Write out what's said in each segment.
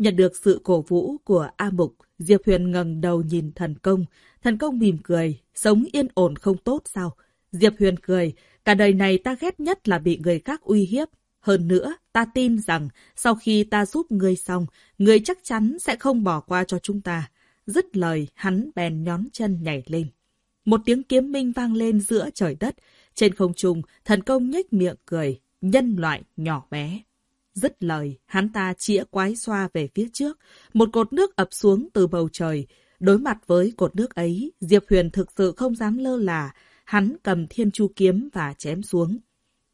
Nhận được sự cổ vũ của A Mục, Diệp Huyền ngẩng đầu nhìn thần công. Thần công mỉm cười, sống yên ổn không tốt sao? Diệp Huyền cười, cả đời này ta ghét nhất là bị người khác uy hiếp. Hơn nữa, ta tin rằng sau khi ta giúp ngươi xong, ngươi chắc chắn sẽ không bỏ qua cho chúng ta. Dứt lời, hắn bèn nhón chân nhảy lên. Một tiếng kiếm minh vang lên giữa trời đất. Trên không trung, thần công nhếch miệng cười, nhân loại nhỏ bé. Dứt lời, hắn ta chĩa quái xoa về phía trước. Một cột nước ập xuống từ bầu trời. Đối mặt với cột nước ấy, Diệp Huyền thực sự không dám lơ là. Hắn cầm thiên chu kiếm và chém xuống.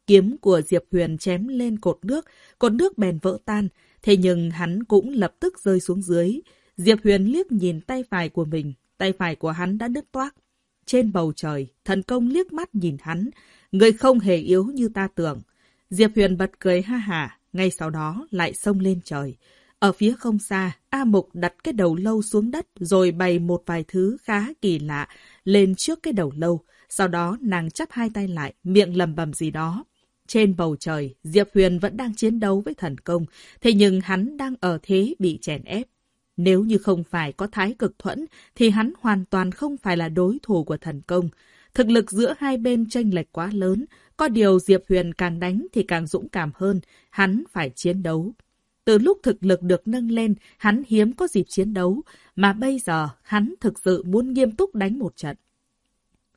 Kiếm của Diệp Huyền chém lên cột nước, cột nước bèn vỡ tan. Thế nhưng hắn cũng lập tức rơi xuống dưới. Diệp Huyền liếc nhìn tay phải của mình. Tay phải của hắn đã nứt toác. Trên bầu trời, thần công liếc mắt nhìn hắn. Người không hề yếu như ta tưởng. Diệp Huyền bật cười ha hả, ngay sau đó lại xông lên trời. Ở phía không xa, A Mục đặt cái đầu lâu xuống đất rồi bày một vài thứ khá kỳ lạ lên trước cái đầu lâu. Sau đó nàng chắp hai tay lại, miệng lầm bầm gì đó. Trên bầu trời, Diệp Huyền vẫn đang chiến đấu với thần công, thế nhưng hắn đang ở thế bị chèn ép. Nếu như không phải có thái cực thuẫn, thì hắn hoàn toàn không phải là đối thủ của thần công. Thực lực giữa hai bên tranh lệch quá lớn, có điều Diệp Huyền càng đánh thì càng dũng cảm hơn, hắn phải chiến đấu. Từ lúc thực lực được nâng lên, hắn hiếm có dịp chiến đấu, mà bây giờ hắn thực sự muốn nghiêm túc đánh một trận.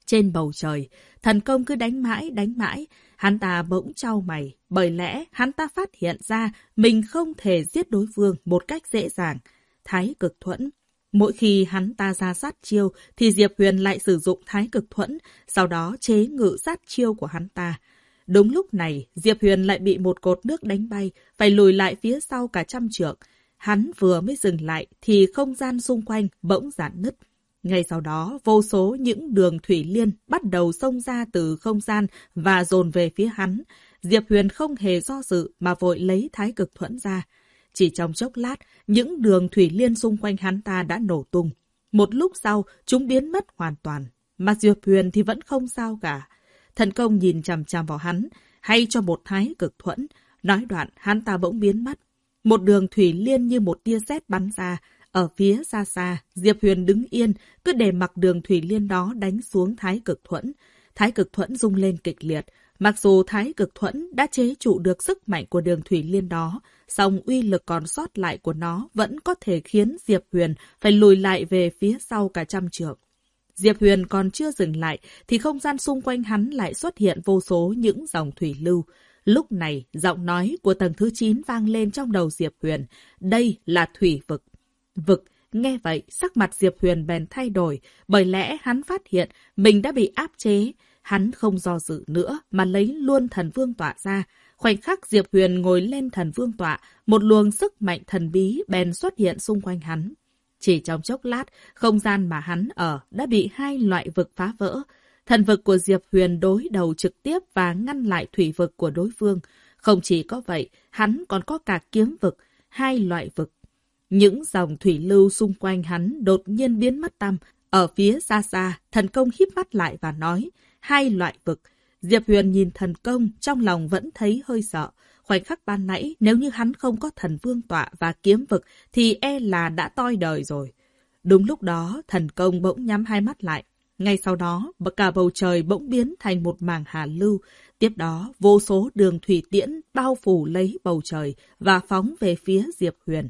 Trên bầu trời, thần công cứ đánh mãi, đánh mãi, hắn ta bỗng trao mày, bởi lẽ hắn ta phát hiện ra mình không thể giết đối phương một cách dễ dàng. Thái cực thuẫn Mỗi khi hắn ta ra sát chiêu, thì Diệp Huyền lại sử dụng thái cực thuẫn, sau đó chế ngự sát chiêu của hắn ta. Đúng lúc này, Diệp Huyền lại bị một cột nước đánh bay, phải lùi lại phía sau cả trăm trượng. Hắn vừa mới dừng lại, thì không gian xung quanh bỗng giãn nứt. Ngay sau đó, vô số những đường thủy liên bắt đầu xông ra từ không gian và dồn về phía hắn. Diệp Huyền không hề do dự mà vội lấy thái cực thuẫn ra. Chỉ trong chốc lát, những đường thủy liên xung quanh hắn ta đã nổ tung. Một lúc sau, chúng biến mất hoàn toàn. Mà Diệp Huyền thì vẫn không sao cả. Thần công nhìn chằm chằm vào hắn, hay cho một thái cực thuẫn. Nói đoạn, hắn ta bỗng biến mất. Một đường thủy liên như một tia sét bắn ra. Ở phía xa xa, Diệp Huyền đứng yên, cứ để mặc đường thủy liên đó đánh xuống thái cực thuẫn. Thái cực thuẫn rung lên kịch liệt, Mặc dù Thái cực thuẫn đã chế trụ được sức mạnh của đường thủy liên đó, song uy lực còn sót lại của nó vẫn có thể khiến Diệp Huyền phải lùi lại về phía sau cả trăm trượng. Diệp Huyền còn chưa dừng lại, thì không gian xung quanh hắn lại xuất hiện vô số những dòng thủy lưu. Lúc này, giọng nói của tầng thứ 9 vang lên trong đầu Diệp Huyền. Đây là thủy vực. Vực, nghe vậy, sắc mặt Diệp Huyền bèn thay đổi, bởi lẽ hắn phát hiện mình đã bị áp chế. Hắn không do dự nữa mà lấy luôn thần vương tỏa ra. Khoảnh khắc Diệp Huyền ngồi lên thần vương tọa, một luồng sức mạnh thần bí bèn xuất hiện xung quanh hắn. Chỉ trong chốc lát, không gian mà hắn ở đã bị hai loại vực phá vỡ. Thần vực của Diệp Huyền đối đầu trực tiếp và ngăn lại thủy vực của đối phương. Không chỉ có vậy, hắn còn có cả kiếm vực, hai loại vực. Những dòng thủy lưu xung quanh hắn đột nhiên biến mất tăm. Ở phía xa xa, thần công híp mắt lại và nói, hai loại vực. Diệp Huyền nhìn thần công, trong lòng vẫn thấy hơi sợ. Khoảnh khắc ban nãy, nếu như hắn không có thần vương tọa và kiếm vực, thì e là đã toi đời rồi. Đúng lúc đó, thần công bỗng nhắm hai mắt lại. Ngay sau đó, cả bầu trời bỗng biến thành một mảng hà lưu. Tiếp đó, vô số đường thủy tiễn bao phủ lấy bầu trời và phóng về phía Diệp Huyền.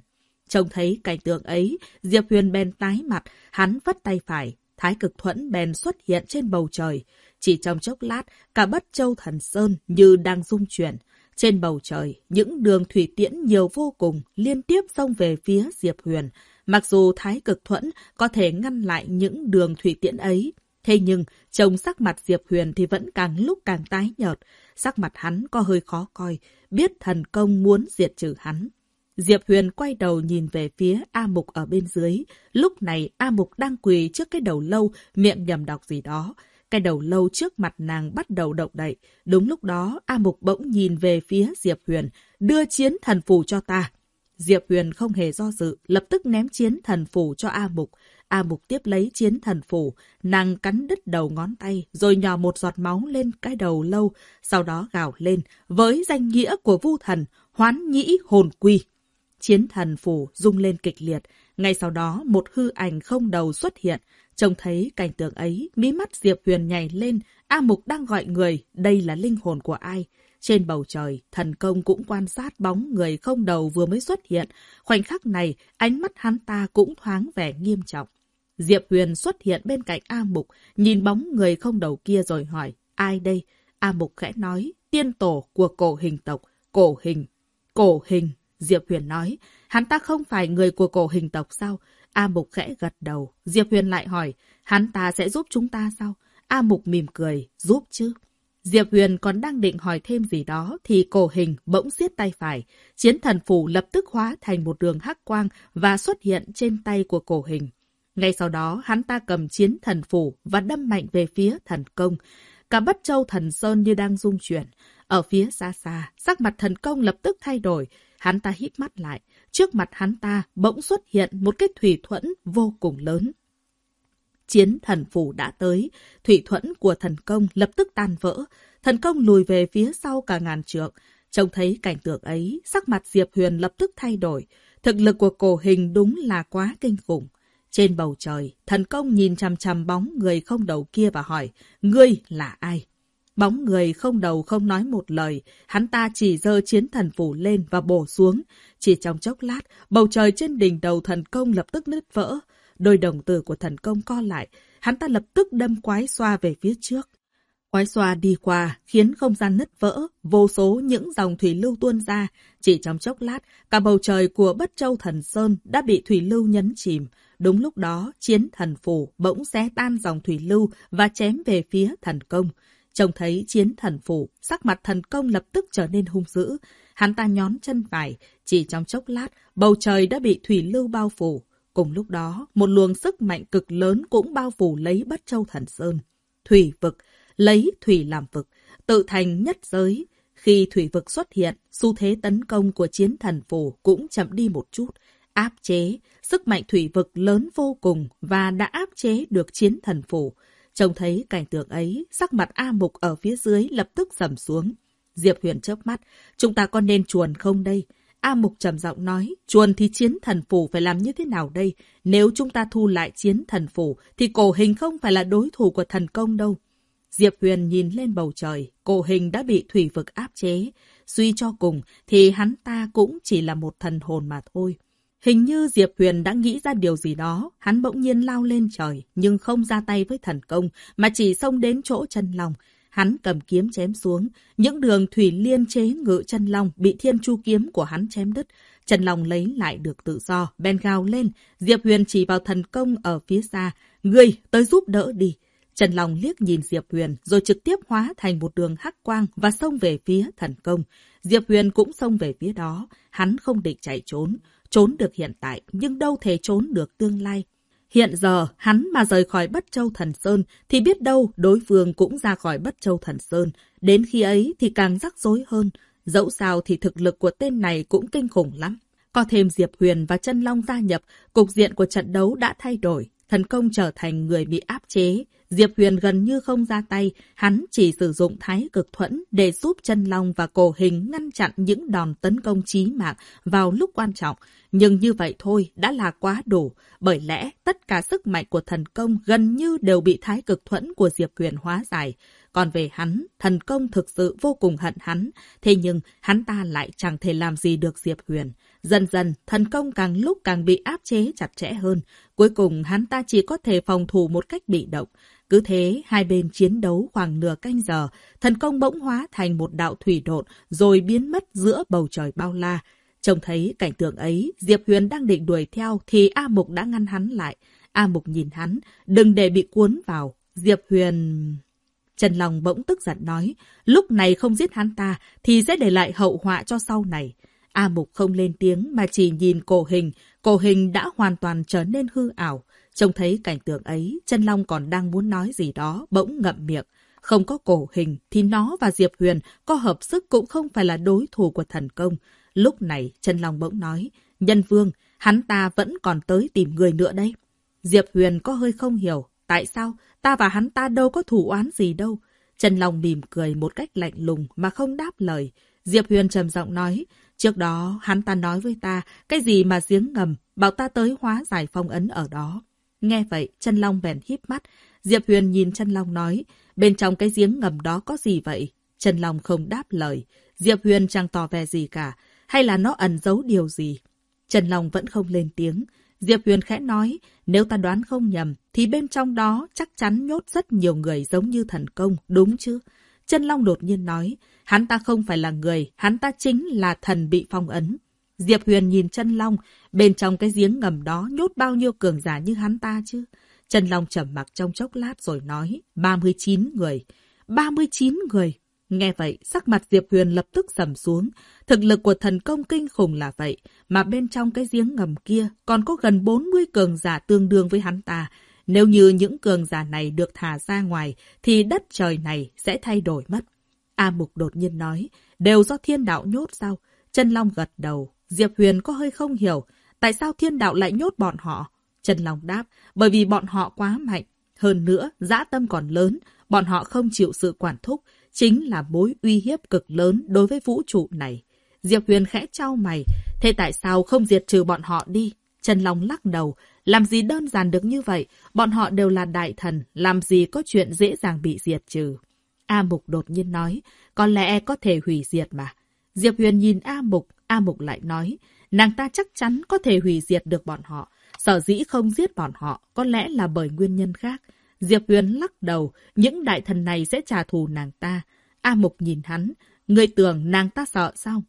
Trông thấy cảnh tượng ấy, Diệp Huyền bèn tái mặt, hắn vất tay phải. Thái cực thuẫn bèn xuất hiện trên bầu trời. Chỉ trong chốc lát, cả bất châu thần sơn như đang rung chuyển. Trên bầu trời, những đường thủy tiễn nhiều vô cùng liên tiếp xông về phía Diệp Huyền. Mặc dù thái cực thuẫn có thể ngăn lại những đường thủy tiễn ấy, thế nhưng trông sắc mặt Diệp Huyền thì vẫn càng lúc càng tái nhợt. Sắc mặt hắn có hơi khó coi, biết thần công muốn diệt trừ hắn. Diệp Huyền quay đầu nhìn về phía A Mục ở bên dưới. Lúc này A Mục đang quỳ trước cái đầu lâu, miệng nhầm đọc gì đó. Cái đầu lâu trước mặt nàng bắt đầu động đậy. Đúng lúc đó, A Mục bỗng nhìn về phía Diệp Huyền, đưa chiến thần phù cho ta. Diệp Huyền không hề do dự, lập tức ném chiến thần phù cho A Mục. A Mục tiếp lấy chiến thần phù, nàng cắn đứt đầu ngón tay, rồi nhỏ một giọt máu lên cái đầu lâu, sau đó gào lên, với danh nghĩa của vu thần, hoán nhĩ hồn quy. Chiến thần phủ rung lên kịch liệt, ngay sau đó một hư ảnh không đầu xuất hiện. Trông thấy cảnh tượng ấy, mí mắt Diệp Huyền nhảy lên, A Mục đang gọi người, đây là linh hồn của ai? Trên bầu trời, thần công cũng quan sát bóng người không đầu vừa mới xuất hiện. Khoảnh khắc này, ánh mắt hắn ta cũng thoáng vẻ nghiêm trọng. Diệp Huyền xuất hiện bên cạnh A Mục, nhìn bóng người không đầu kia rồi hỏi, ai đây? A Mục khẽ nói, tiên tổ của cổ hình tộc, cổ hình. Cổ hình, Diệp Huyền nói, hắn ta không phải người của cổ hình tộc sao? A Mục khẽ gật đầu, Diệp Huyền lại hỏi, hắn ta sẽ giúp chúng ta sao? A Mục mỉm cười, giúp chứ. Diệp Huyền còn đang định hỏi thêm gì đó thì cổ hình bỗng siết tay phải. Chiến thần phủ lập tức hóa thành một đường hắc quang và xuất hiện trên tay của cổ hình. Ngay sau đó, hắn ta cầm chiến thần phủ và đâm mạnh về phía thần công. Cả bất châu thần sơn như đang rung chuyển. Ở phía xa xa, sắc mặt thần công lập tức thay đổi. Hắn ta hít mắt lại. Trước mặt hắn ta bỗng xuất hiện một cái thủy thuẫn vô cùng lớn. Chiến thần phủ đã tới, thủy thuẫn của thần công lập tức tan vỡ. Thần công lùi về phía sau cả ngàn trượng. Trông thấy cảnh tượng ấy, sắc mặt Diệp Huyền lập tức thay đổi. Thực lực của cổ hình đúng là quá kinh khủng. Trên bầu trời, thần công nhìn chằm chằm bóng người không đầu kia và hỏi, ngươi là ai? Bóng người không đầu không nói một lời, hắn ta chỉ dơ chiến thần phủ lên và bổ xuống. Chỉ trong chốc lát, bầu trời trên đỉnh đầu thần công lập tức nứt vỡ. Đôi đồng tử của thần công co lại, hắn ta lập tức đâm quái xoa về phía trước. Quái xoa đi qua, khiến không gian nứt vỡ, vô số những dòng thủy lưu tuôn ra. Chỉ trong chốc lát, cả bầu trời của Bất Châu Thần Sơn đã bị thủy lưu nhấn chìm. Đúng lúc đó, chiến thần phủ bỗng xé tan dòng thủy lưu và chém về phía thần công. Trông thấy chiến thần phủ, sắc mặt thần công lập tức trở nên hung dữ. Hắn ta nhón chân phải, chỉ trong chốc lát, bầu trời đã bị thủy lưu bao phủ. Cùng lúc đó, một luồng sức mạnh cực lớn cũng bao phủ lấy Bất Châu Thần Sơn. Thủy vực, lấy thủy làm vực, tự thành nhất giới. Khi thủy vực xuất hiện, xu thế tấn công của chiến thần phủ cũng chậm đi một chút, áp chế, sức mạnh thủy vực lớn vô cùng và đã áp chế được chiến thần phủ. Trông thấy cảnh tượng ấy, sắc mặt A Mục ở phía dưới lập tức sầm xuống. Diệp Huyền chớp mắt, chúng ta có nên chuồn không đây? A Mục trầm giọng nói, chuồn thì chiến thần phủ phải làm như thế nào đây? Nếu chúng ta thu lại chiến thần phủ, thì cổ hình không phải là đối thủ của thần công đâu. Diệp Huyền nhìn lên bầu trời, cổ hình đã bị thủy vực áp chế. Suy cho cùng thì hắn ta cũng chỉ là một thần hồn mà thôi. Hình như Diệp Huyền đã nghĩ ra điều gì đó, hắn bỗng nhiên lao lên trời, nhưng không ra tay với thần công, mà chỉ xông đến chỗ chân lòng. Hắn cầm kiếm chém xuống, những đường thủy liên chế ngự chân long bị thiên chu kiếm của hắn chém đứt. Chân long lấy lại được tự do, bèn gào lên, Diệp Huyền chỉ vào thần công ở phía xa, người tới giúp đỡ đi. Trần Long liếc nhìn Diệp Huyền rồi trực tiếp hóa thành một đường hắc quang và xông về phía thần công. Diệp Huyền cũng xông về phía đó. Hắn không định chạy trốn. Trốn được hiện tại nhưng đâu thể trốn được tương lai. Hiện giờ hắn mà rời khỏi Bất Châu Thần Sơn thì biết đâu đối phương cũng ra khỏi Bất Châu Thần Sơn. Đến khi ấy thì càng rắc rối hơn. Dẫu sao thì thực lực của tên này cũng kinh khủng lắm. Có thêm Diệp Huyền và Chân Long gia nhập, cục diện của trận đấu đã thay đổi. Thần công trở thành người bị áp chế. Diệp Huyền gần như không ra tay, hắn chỉ sử dụng thái cực thuẫn để giúp chân long và cổ hình ngăn chặn những đòn tấn công chí mạng vào lúc quan trọng. Nhưng như vậy thôi đã là quá đủ, bởi lẽ tất cả sức mạnh của thần công gần như đều bị thái cực thuẫn của Diệp Huyền hóa giải. Còn về hắn, thần công thực sự vô cùng hận hắn, thế nhưng hắn ta lại chẳng thể làm gì được Diệp Huyền. Dần dần, thần công càng lúc càng bị áp chế chặt chẽ hơn. Cuối cùng, hắn ta chỉ có thể phòng thủ một cách bị động. Cứ thế, hai bên chiến đấu khoảng nửa canh giờ, thần công bỗng hóa thành một đạo thủy độn rồi biến mất giữa bầu trời bao la. Trông thấy cảnh tượng ấy, Diệp Huyền đang định đuổi theo thì A Mục đã ngăn hắn lại. A Mục nhìn hắn, đừng để bị cuốn vào. Diệp Huyền... Trần Long bỗng tức giận nói, lúc này không giết hắn ta thì sẽ để lại hậu họa cho sau này. A Mục không lên tiếng mà chỉ nhìn cổ hình. Cổ hình đã hoàn toàn trở nên hư ảo. Trông thấy cảnh tượng ấy, chân long còn đang muốn nói gì đó, bỗng ngậm miệng. Không có cổ hình thì nó và Diệp Huyền có hợp sức cũng không phải là đối thủ của thần công. Lúc này, chân long bỗng nói, nhân vương, hắn ta vẫn còn tới tìm người nữa đây. Diệp Huyền có hơi không hiểu, tại sao ta và hắn ta đâu có thủ oán gì đâu. Trần Long mỉm cười một cách lạnh lùng mà không đáp lời. Diệp Huyền trầm giọng nói, trước đó hắn ta nói với ta cái gì mà giếng ngầm, bảo ta tới hóa giải phong ấn ở đó. Nghe vậy, chân Long bèn híp mắt. Diệp Huyền nhìn chân Long nói, bên trong cái giếng ngầm đó có gì vậy? chân Long không đáp lời. Diệp Huyền chẳng tỏ vẻ gì cả, hay là nó ẩn giấu điều gì? Trần Long vẫn không lên tiếng. Diệp Huyền khẽ nói, nếu ta đoán không nhầm, thì bên trong đó chắc chắn nhốt rất nhiều người giống như thần công, đúng chứ? Chân Long đột nhiên nói, hắn ta không phải là người, hắn ta chính là thần bị phong ấn. Diệp Huyền nhìn Chân Long, bên trong cái giếng ngầm đó nhốt bao nhiêu cường giả như hắn ta chứ? Chân Long trầm mặc trong chốc lát rồi nói, 39 người. 39 người. Nghe vậy, sắc mặt Diệp Huyền lập tức sầm xuống. Thực lực của thần công kinh khủng là vậy, mà bên trong cái giếng ngầm kia còn có gần 40 cường giả tương đương với hắn ta. Nếu như những cường giả này được thả ra ngoài, thì đất trời này sẽ thay đổi mất. A Mục đột nhiên nói, đều do thiên đạo nhốt sao? Trần Long gật đầu. Diệp Huyền có hơi không hiểu, tại sao thiên đạo lại nhốt bọn họ? Trần Long đáp, bởi vì bọn họ quá mạnh. Hơn nữa, dã tâm còn lớn, bọn họ không chịu sự quản thúc, chính là mối uy hiếp cực lớn đối với vũ trụ này. Diệp Huyền khẽ trao mày, thế tại sao không diệt trừ bọn họ đi? Trần Long lắc đầu, làm gì đơn giản được như vậy, bọn họ đều là đại thần, làm gì có chuyện dễ dàng bị diệt trừ. A Mục đột nhiên nói, có lẽ có thể hủy diệt mà. Diệp Huyền nhìn A Mục, A Mục lại nói, nàng ta chắc chắn có thể hủy diệt được bọn họ. Sở dĩ không giết bọn họ, có lẽ là bởi nguyên nhân khác. Diệp Huyền lắc đầu, những đại thần này sẽ trả thù nàng ta. A Mục nhìn hắn, người tưởng nàng ta sợ sao?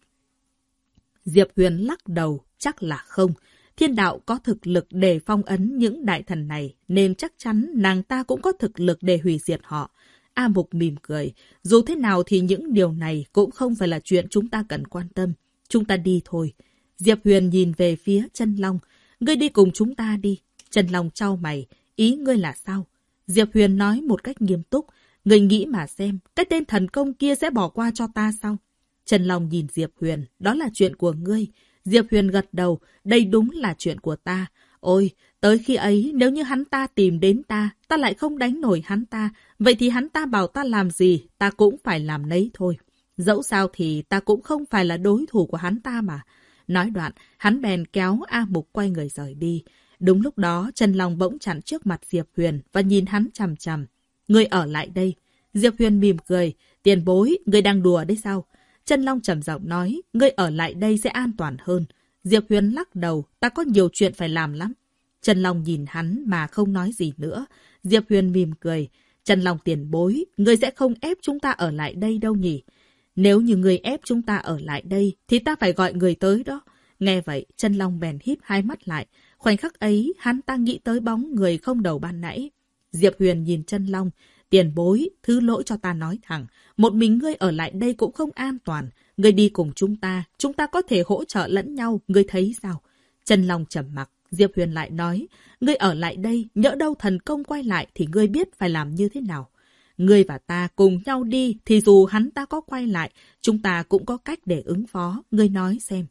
Diệp Huyền lắc đầu, chắc là không. Thiên đạo có thực lực để phong ấn những đại thần này, nên chắc chắn nàng ta cũng có thực lực để hủy diệt họ. A Mục mỉm cười, dù thế nào thì những điều này cũng không phải là chuyện chúng ta cần quan tâm. Chúng ta đi thôi. Diệp Huyền nhìn về phía chân Long. Ngươi đi cùng chúng ta đi. Trần Long trao mày, ý ngươi là sao? Diệp Huyền nói một cách nghiêm túc. Ngươi nghĩ mà xem, cái tên thần công kia sẽ bỏ qua cho ta sao? Trần Long nhìn Diệp Huyền, đó là chuyện của ngươi. Diệp Huyền gật đầu, đây đúng là chuyện của ta. Ôi, tới khi ấy, nếu như hắn ta tìm đến ta, ta lại không đánh nổi hắn ta, vậy thì hắn ta bảo ta làm gì, ta cũng phải làm nấy thôi. Dẫu sao thì ta cũng không phải là đối thủ của hắn ta mà. Nói đoạn, hắn bèn kéo A Mục quay người rời đi. Đúng lúc đó, Trần Long bỗng chặn trước mặt Diệp Huyền và nhìn hắn chằm chằm. Người ở lại đây. Diệp Huyền mỉm cười. Tiền bối, người đang đùa đấy sao? Chân Long trầm giọng nói, ngươi ở lại đây sẽ an toàn hơn. Diệp Huyền lắc đầu, ta có nhiều chuyện phải làm lắm. Trần Long nhìn hắn mà không nói gì nữa. Diệp Huyền mỉm cười. Trần Long tiền bối, ngươi sẽ không ép chúng ta ở lại đây đâu nhỉ? Nếu như ngươi ép chúng ta ở lại đây, thì ta phải gọi người tới đó. Nghe vậy, Trần Long bèn híp hai mắt lại. Khoảnh khắc ấy, hắn ta nghĩ tới bóng người không đầu ban nãy. Diệp Huyền nhìn Trần Long, tiền bối, thứ lỗi cho ta nói thẳng. Một mình ngươi ở lại đây cũng không an toàn. Ngươi đi cùng chúng ta, chúng ta có thể hỗ trợ lẫn nhau, ngươi thấy sao? Trần Long trầm mặc, Diệp Huyền lại nói, ngươi ở lại đây, nhỡ đâu thần công quay lại thì ngươi biết phải làm như thế nào. Ngươi và ta cùng nhau đi thì dù hắn ta có quay lại, chúng ta cũng có cách để ứng phó, ngươi nói xem.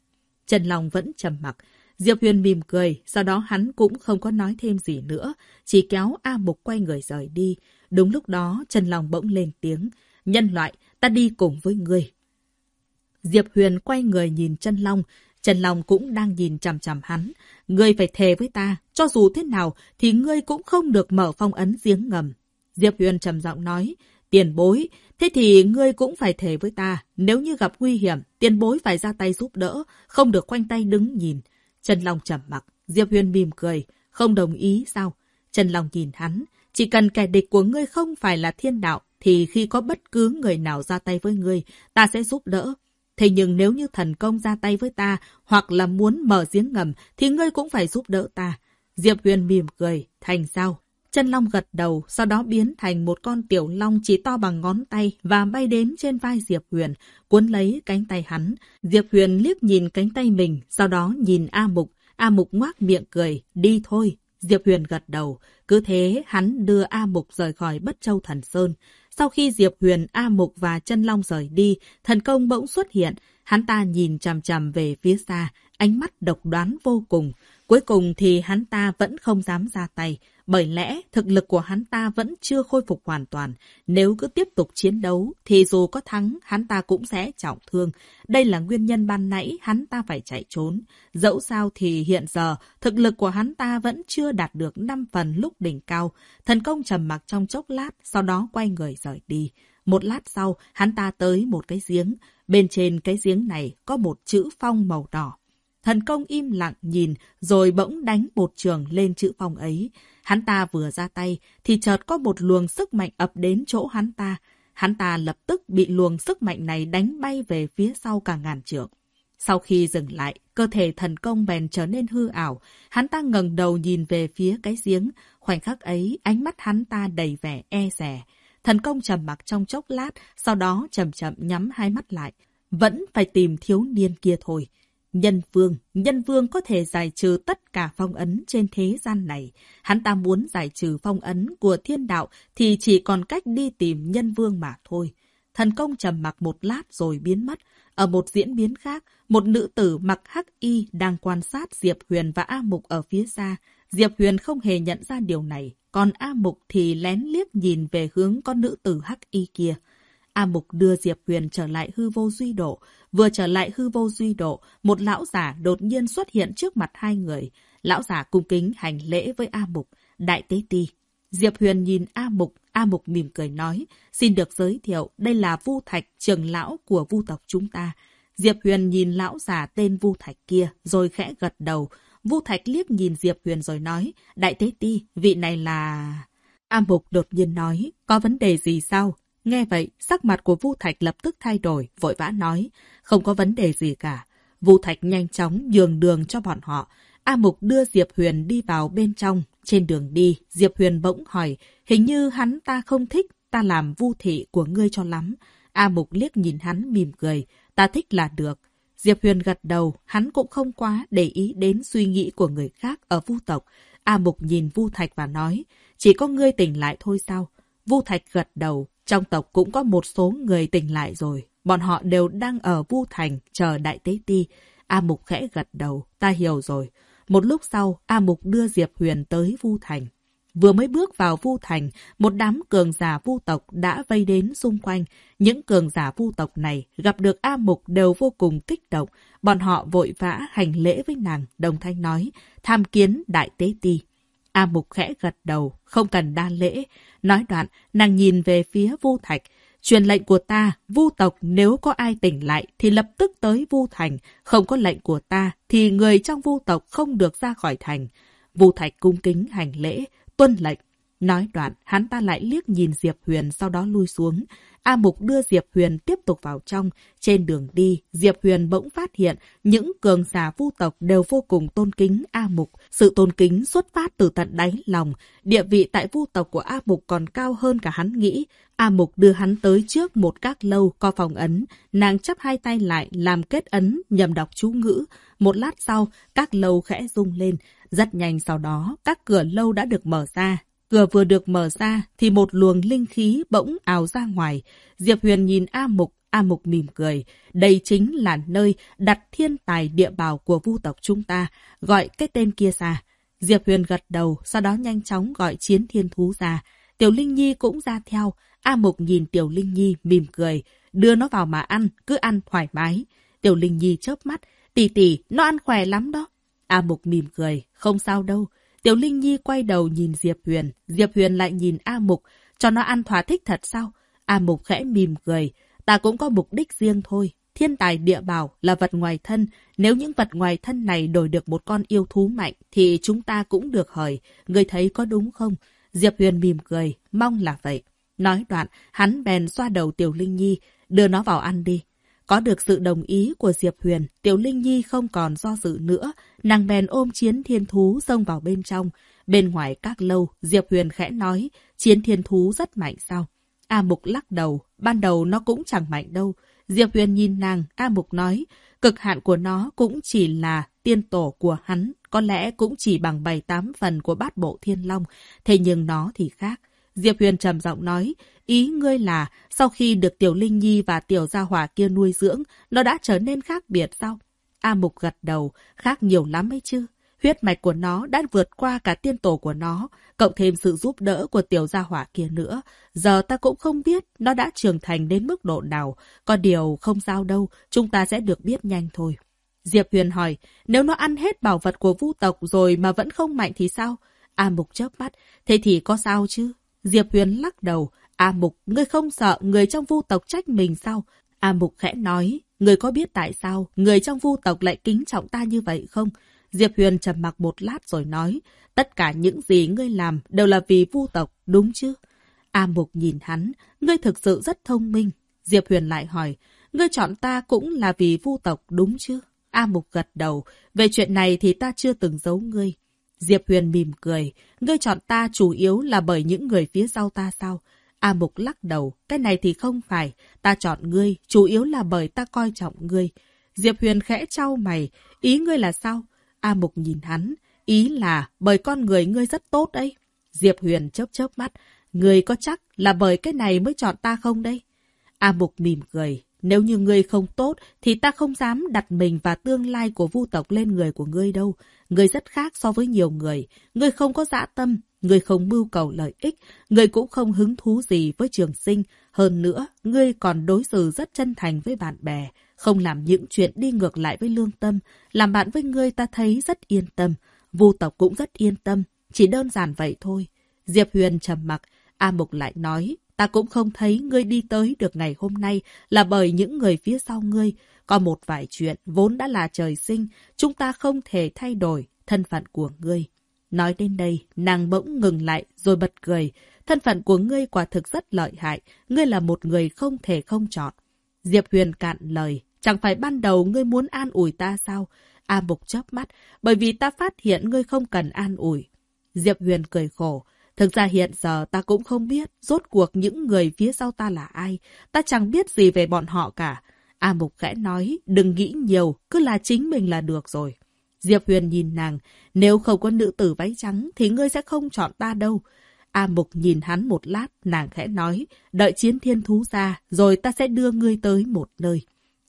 Trần Long vẫn trầm mặc. Diệp Huyền mỉm cười, sau đó hắn cũng không có nói thêm gì nữa, chỉ kéo A Mục quay người rời đi. Đúng lúc đó, Trần Long bỗng lên tiếng, nhân loại, ta đi cùng với ngươi. Diệp Huyền quay người nhìn Trần Long, Trần Long cũng đang nhìn chằm chằm hắn. Ngươi phải thề với ta, cho dù thế nào thì ngươi cũng không được mở phong ấn giếng ngầm. Diệp Huyền trầm giọng nói, tiền bối, thế thì ngươi cũng phải thề với ta, nếu như gặp nguy hiểm, tiền bối phải ra tay giúp đỡ, không được quanh tay đứng nhìn. Trần Long trầm mặc, Diệp Huyền mỉm cười, không đồng ý sao? Trần Long nhìn hắn, chỉ cần kẻ địch của ngươi không phải là thiên đạo, thì khi có bất cứ người nào ra tay với ngươi, ta sẽ giúp đỡ. Thế nhưng nếu như thần công ra tay với ta, hoặc là muốn mở giếng ngầm, thì ngươi cũng phải giúp đỡ ta. Diệp Huyền mỉm cười, thành sao? Chân long gật đầu, sau đó biến thành một con tiểu long chỉ to bằng ngón tay và bay đến trên vai Diệp Huyền, cuốn lấy cánh tay hắn. Diệp Huyền liếc nhìn cánh tay mình, sau đó nhìn A Mục. A Mục ngoác miệng cười, đi thôi. Diệp Huyền gật đầu, cứ thế hắn đưa A Mục rời khỏi Bất Châu Thần Sơn. Sau khi Diệp Huyền, A Mục và chân Long rời đi, thần công bỗng xuất hiện. Hắn ta nhìn chằm chằm về phía xa, ánh mắt độc đoán vô cùng. Cuối cùng thì hắn ta vẫn không dám ra tay, bởi lẽ thực lực của hắn ta vẫn chưa khôi phục hoàn toàn. Nếu cứ tiếp tục chiến đấu thì dù có thắng hắn ta cũng sẽ trọng thương. Đây là nguyên nhân ban nãy hắn ta phải chạy trốn. Dẫu sao thì hiện giờ thực lực của hắn ta vẫn chưa đạt được 5 phần lúc đỉnh cao. Thần công trầm mặc trong chốc lát sau đó quay người rời đi. Một lát sau hắn ta tới một cái giếng. Bên trên cái giếng này có một chữ phong màu đỏ. Thần công im lặng nhìn, rồi bỗng đánh một trường lên chữ phong ấy. Hắn ta vừa ra tay, thì chợt có một luồng sức mạnh ập đến chỗ hắn ta. Hắn ta lập tức bị luồng sức mạnh này đánh bay về phía sau cả ngàn trượng. Sau khi dừng lại, cơ thể thần công bèn trở nên hư ảo. Hắn ta ngẩng đầu nhìn về phía cái giếng. Khoảnh khắc ấy, ánh mắt hắn ta đầy vẻ e rẻ. Thần công trầm mặc trong chốc lát, sau đó chậm chậm nhắm hai mắt lại. Vẫn phải tìm thiếu niên kia thôi. Nhân vương, nhân vương có thể giải trừ tất cả phong ấn trên thế gian này. Hắn ta muốn giải trừ phong ấn của thiên đạo thì chỉ còn cách đi tìm nhân vương mà thôi. Thần công trầm mặc một lát rồi biến mất. Ở một diễn biến khác, một nữ tử mặc hắc y đang quan sát Diệp Huyền và A Mục ở phía xa. Diệp Huyền không hề nhận ra điều này, còn A Mục thì lén liếc nhìn về hướng con nữ tử hắc y kia. A Mục đưa Diệp Huyền trở lại hư vô duy độ. Vừa trở lại hư vô duy độ, một lão giả đột nhiên xuất hiện trước mặt hai người. Lão giả cung kính hành lễ với A Mục, đại tế ti. Diệp Huyền nhìn A Mục, A Mục mỉm cười nói, xin được giới thiệu, đây là Vu Thạch, trưởng lão của Vu tộc chúng ta. Diệp Huyền nhìn lão giả tên Vu Thạch kia, rồi khẽ gật đầu. Vu Thạch liếc nhìn Diệp Huyền rồi nói, đại tế ti, vị này là... A Mục đột nhiên nói, có vấn đề gì sao? Nghe vậy, sắc mặt của Vu Thạch lập tức thay đổi, vội vã nói, không có vấn đề gì cả. Vu Thạch nhanh chóng nhường đường cho bọn họ. A Mục đưa Diệp Huyền đi vào bên trong. Trên đường đi, Diệp Huyền bỗng hỏi, hình như hắn ta không thích ta làm vu thị của ngươi cho lắm. A Mục liếc nhìn hắn mỉm cười, ta thích là được. Diệp Huyền gật đầu, hắn cũng không quá để ý đến suy nghĩ của người khác ở vu tộc. A Mục nhìn Vu Thạch và nói, chỉ có ngươi tỉnh lại thôi sao? Vu Thạch gật đầu, trong tộc cũng có một số người tỉnh lại rồi. Bọn họ đều đang ở Vu Thành chờ Đại Tế Ti. A Mục khẽ gật đầu, ta hiểu rồi. Một lúc sau, A Mục đưa Diệp Huyền tới Vu Thành. Vừa mới bước vào Vu Thành, một đám cường giả Vu tộc đã vây đến xung quanh. Những cường giả Vu tộc này gặp được A Mục đều vô cùng kích động. Bọn họ vội vã hành lễ với nàng, đồng thanh nói, tham kiến Đại Tế Ti. A Mục khẽ gật đầu, không cần đa lễ. Nói đoạn, nàng nhìn về phía Vu Thạch. Truyền lệnh của ta, Vu tộc nếu có ai tỉnh lại thì lập tức tới Vu Thành. Không có lệnh của ta thì người trong Vu tộc không được ra khỏi thành. Vu Thạch cung kính hành lễ, tuân lệnh. Nói đoạn, hắn ta lại liếc nhìn Diệp Huyền sau đó lui xuống. A Mục đưa Diệp Huyền tiếp tục vào trong. Trên đường đi, Diệp Huyền bỗng phát hiện những cường giả vu tộc đều vô cùng tôn kính A Mục. Sự tôn kính xuất phát từ tận đáy lòng. Địa vị tại vu tộc của A Mục còn cao hơn cả hắn nghĩ. A Mục đưa hắn tới trước một các lâu có phòng ấn. Nàng chấp hai tay lại làm kết ấn nhầm đọc chú ngữ. Một lát sau, các lâu khẽ rung lên. Rất nhanh sau đó, các cửa lâu đã được mở ra. Cửa vừa được mở ra thì một luồng linh khí bỗng ào ra ngoài. Diệp Huyền nhìn A Mục, A Mục mỉm cười. Đây chính là nơi đặt thiên tài địa bào của vu tộc chúng ta, gọi cái tên kia ra. Diệp Huyền gật đầu, sau đó nhanh chóng gọi chiến thiên thú ra. Tiểu Linh Nhi cũng ra theo. A Mục nhìn Tiểu Linh Nhi mỉm cười. Đưa nó vào mà ăn, cứ ăn thoải mái. Tiểu Linh Nhi chớp mắt. Tỷ tỷ, nó ăn khỏe lắm đó. A Mục mỉm cười. Không sao đâu. Tiểu Linh Nhi quay đầu nhìn Diệp Huyền. Diệp Huyền lại nhìn A Mục. Cho nó ăn thỏa thích thật sao? A Mục khẽ mỉm cười. Ta cũng có mục đích riêng thôi. Thiên tài địa bảo là vật ngoài thân. Nếu những vật ngoài thân này đổi được một con yêu thú mạnh, thì chúng ta cũng được hời. Người thấy có đúng không? Diệp Huyền mỉm cười. Mong là vậy. Nói đoạn, hắn bèn xoa đầu Tiểu Linh Nhi. Đưa nó vào ăn đi. Có được sự đồng ý của Diệp Huyền, Tiểu Linh Nhi không còn do dự nữa. Nàng bèn ôm chiến thiên thú xông vào bên trong. Bên ngoài các lâu, Diệp Huyền khẽ nói, chiến thiên thú rất mạnh sao? A Mục lắc đầu, ban đầu nó cũng chẳng mạnh đâu. Diệp Huyền nhìn nàng, A Mục nói, cực hạn của nó cũng chỉ là tiên tổ của hắn, có lẽ cũng chỉ bằng 7-8 phần của bát bộ thiên long, thế nhưng nó thì khác. Diệp Huyền trầm giọng nói, ý ngươi là sau khi được Tiểu Linh Nhi và Tiểu Gia Hòa kia nuôi dưỡng, nó đã trở nên khác biệt sao? A Mục gật đầu, khác nhiều lắm ấy chứ. Huyết mạch của nó đã vượt qua cả tiên tổ của nó, cộng thêm sự giúp đỡ của tiểu gia hỏa kia nữa. Giờ ta cũng không biết nó đã trưởng thành đến mức độ nào. Có điều không sao đâu, chúng ta sẽ được biết nhanh thôi. Diệp Huyền hỏi, nếu nó ăn hết bảo vật của vu tộc rồi mà vẫn không mạnh thì sao? A Mục chớp mắt, thế thì có sao chứ? Diệp Huyền lắc đầu, A Mục, ngươi không sợ người trong vu tộc trách mình sao? A Mục khẽ nói, người có biết tại sao người trong vu tộc lại kính trọng ta như vậy không? Diệp Huyền trầm mặc một lát rồi nói, tất cả những gì ngươi làm đều là vì vu tộc, đúng chứ? A Mục nhìn hắn, ngươi thực sự rất thông minh. Diệp Huyền lại hỏi, ngươi chọn ta cũng là vì vu tộc, đúng chứ? A Mục gật đầu, về chuyện này thì ta chưa từng giấu ngươi. Diệp Huyền mỉm cười, ngươi chọn ta chủ yếu là bởi những người phía sau ta sao? A Mục lắc đầu, cái này thì không phải, ta chọn ngươi, chủ yếu là bởi ta coi trọng ngươi. Diệp Huyền khẽ trao mày, ý ngươi là sao? A Mục nhìn hắn, ý là bởi con người ngươi rất tốt đấy. Diệp Huyền chớp chớp mắt, ngươi có chắc là bởi cái này mới chọn ta không đây? A Mục mỉm cười, nếu như ngươi không tốt thì ta không dám đặt mình và tương lai của vu tộc lên người của ngươi đâu người rất khác so với nhiều người, người không có dã tâm, người không mưu cầu lợi ích, người cũng không hứng thú gì với trường sinh. Hơn nữa, ngươi còn đối xử rất chân thành với bạn bè không làm những chuyện đi ngược lại với lương tâm. Làm bạn với ngươi ta thấy rất yên tâm. Vu tộc cũng rất yên tâm. Chỉ đơn giản vậy thôi. Diệp Huyền trầm mặc. A Mục lại nói, ta cũng không thấy ngươi đi tới được ngày hôm nay là bởi những người phía sau ngươi. Có một vài chuyện vốn đã là trời sinh, chúng ta không thể thay đổi thân phận của ngươi. Nói đến đây, nàng bỗng ngừng lại rồi bật cười. Thân phận của ngươi quả thực rất lợi hại, ngươi là một người không thể không chọn. Diệp Huyền cạn lời, Chẳng phải ban đầu ngươi muốn an ủi ta sao? A Mục chớp mắt, bởi vì ta phát hiện ngươi không cần an ủi. Diệp Huyền cười khổ. Thực ra hiện giờ ta cũng không biết rốt cuộc những người phía sau ta là ai. Ta chẳng biết gì về bọn họ cả. A Mục khẽ nói, đừng nghĩ nhiều, cứ là chính mình là được rồi. Diệp Huyền nhìn nàng, nếu không có nữ tử váy trắng thì ngươi sẽ không chọn ta đâu. A Mục nhìn hắn một lát, nàng khẽ nói, đợi chiến thiên thú ra, rồi ta sẽ đưa ngươi tới một nơi.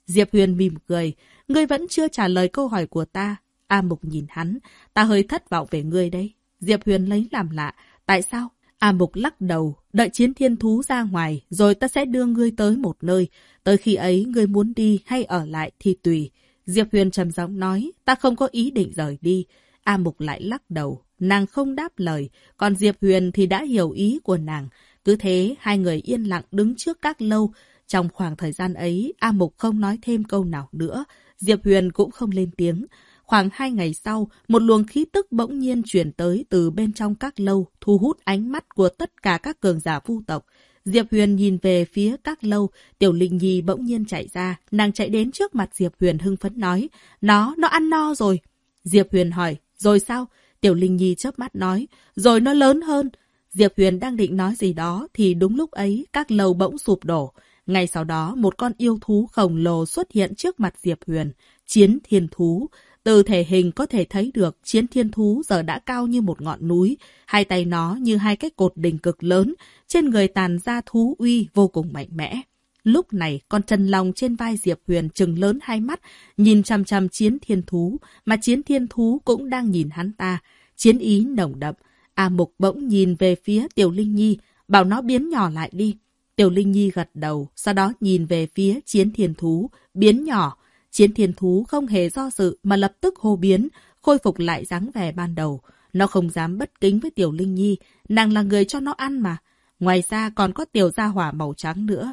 Diệp Huyền mỉm cười. Ngươi vẫn chưa trả lời câu hỏi của ta. A Mục nhìn hắn. Ta hơi thất vọng về ngươi đấy. Diệp Huyền lấy làm lạ. Tại sao? A Mục lắc đầu. Đợi chiến thiên thú ra ngoài, rồi ta sẽ đưa ngươi tới một nơi. Tới khi ấy, ngươi muốn đi hay ở lại thì tùy. Diệp Huyền trầm giọng nói. Ta không có ý định rời đi. A Mục lại lắc đầu. Nàng không đáp lời. Còn Diệp Huyền thì đã hiểu ý của nàng. Cứ thế, hai người yên lặng đứng trước các lâu, trong khoảng thời gian ấy, A Mục không nói thêm câu nào nữa. Diệp Huyền cũng không lên tiếng. Khoảng hai ngày sau, một luồng khí tức bỗng nhiên chuyển tới từ bên trong các lâu, thu hút ánh mắt của tất cả các cường giả vu tộc. Diệp Huyền nhìn về phía các lâu, Tiểu Linh Nhi bỗng nhiên chạy ra, nàng chạy đến trước mặt Diệp Huyền hưng phấn nói, nó, nó ăn no rồi. Diệp Huyền hỏi, rồi sao? Tiểu Linh Nhi chớp mắt nói, rồi nó lớn hơn. Diệp Huyền đang định nói gì đó thì đúng lúc ấy các lâu bỗng sụp đổ. Ngay sau đó, một con yêu thú khổng lồ xuất hiện trước mặt Diệp Huyền. Chiến thiên thú. Từ thể hình có thể thấy được chiến thiên thú giờ đã cao như một ngọn núi. Hai tay nó như hai cái cột đỉnh cực lớn. Trên người tàn ra thú uy vô cùng mạnh mẽ. Lúc này, con chân lòng trên vai Diệp Huyền trừng lớn hai mắt, nhìn chăm chăm chiến thiên thú, mà chiến thiên thú cũng đang nhìn hắn ta. Chiến ý nồng đậm. A Mục bỗng nhìn về phía Tiểu Linh Nhi, bảo nó biến nhỏ lại đi. Tiểu Linh Nhi gật đầu, sau đó nhìn về phía chiến thiên thú, biến nhỏ. Chiến thiên thú không hề do dự mà lập tức hô biến, khôi phục lại dáng vẻ ban đầu. Nó không dám bất kính với Tiểu Linh Nhi, nàng là người cho nó ăn mà. Ngoài ra còn có tiểu gia hỏa màu trắng nữa.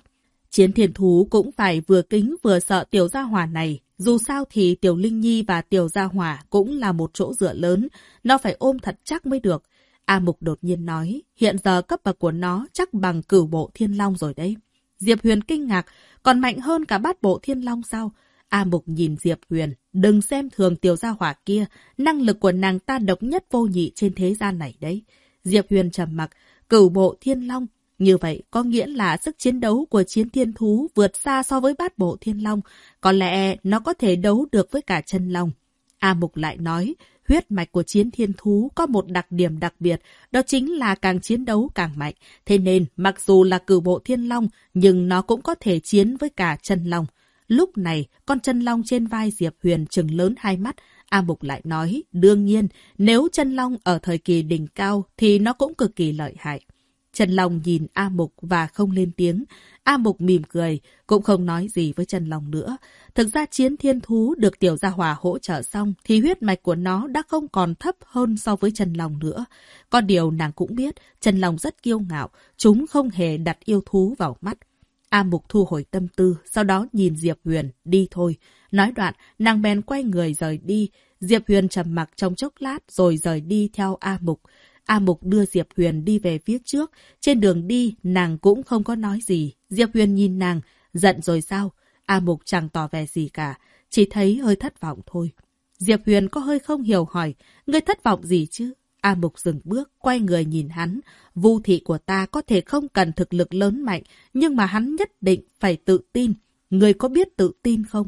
Chiến thiên thú cũng phải vừa kính vừa sợ tiểu gia hỏa này. Dù sao thì tiểu Linh Nhi và tiểu gia hỏa cũng là một chỗ dựa lớn. Nó phải ôm thật chắc mới được. A Mục đột nhiên nói, hiện giờ cấp bậc của nó chắc bằng cửu bộ thiên long rồi đấy. Diệp Huyền kinh ngạc, còn mạnh hơn cả bát bộ thiên long sao? A Mục nhìn Diệp Huyền, đừng xem thường tiểu gia hỏa kia, năng lực của nàng ta độc nhất vô nhị trên thế gian này đấy. Diệp Huyền trầm mặc, cửu bộ thiên long. Như vậy có nghĩa là sức chiến đấu của chiến thiên thú vượt xa so với bát bộ thiên long. Có lẽ nó có thể đấu được với cả chân long. A Mục lại nói, huyết mạch của chiến thiên thú có một đặc điểm đặc biệt, đó chính là càng chiến đấu càng mạnh. Thế nên, mặc dù là cửu bộ thiên long, nhưng nó cũng có thể chiến với cả chân long. Lúc này, con chân long trên vai Diệp Huyền trừng lớn hai mắt. A Mục lại nói, đương nhiên, nếu chân long ở thời kỳ đỉnh cao thì nó cũng cực kỳ lợi hại. Trần Long nhìn A Mục và không lên tiếng. A Mục mỉm cười, cũng không nói gì với Trần Long nữa. Thực ra chiến thiên thú được Tiểu Gia Hòa hỗ trợ xong thì huyết mạch của nó đã không còn thấp hơn so với Trần Long nữa. Có điều nàng cũng biết Trần Long rất kiêu ngạo, chúng không hề đặt yêu thú vào mắt. A Mục thu hồi tâm tư, sau đó nhìn Diệp Huyền, đi thôi. Nói đoạn, nàng bèn quay người rời đi. Diệp Huyền trầm mặc trong chốc lát rồi rời đi theo A Mục. A Mục đưa Diệp Huyền đi về phía trước. Trên đường đi, nàng cũng không có nói gì. Diệp Huyền nhìn nàng, giận rồi sao? A Mục chẳng tỏ vẻ gì cả, chỉ thấy hơi thất vọng thôi. Diệp Huyền có hơi không hiểu hỏi, ngươi thất vọng gì chứ? A Mục dừng bước, quay người nhìn hắn. Vu thị của ta có thể không cần thực lực lớn mạnh, nhưng mà hắn nhất định phải tự tin. Người có biết tự tin không?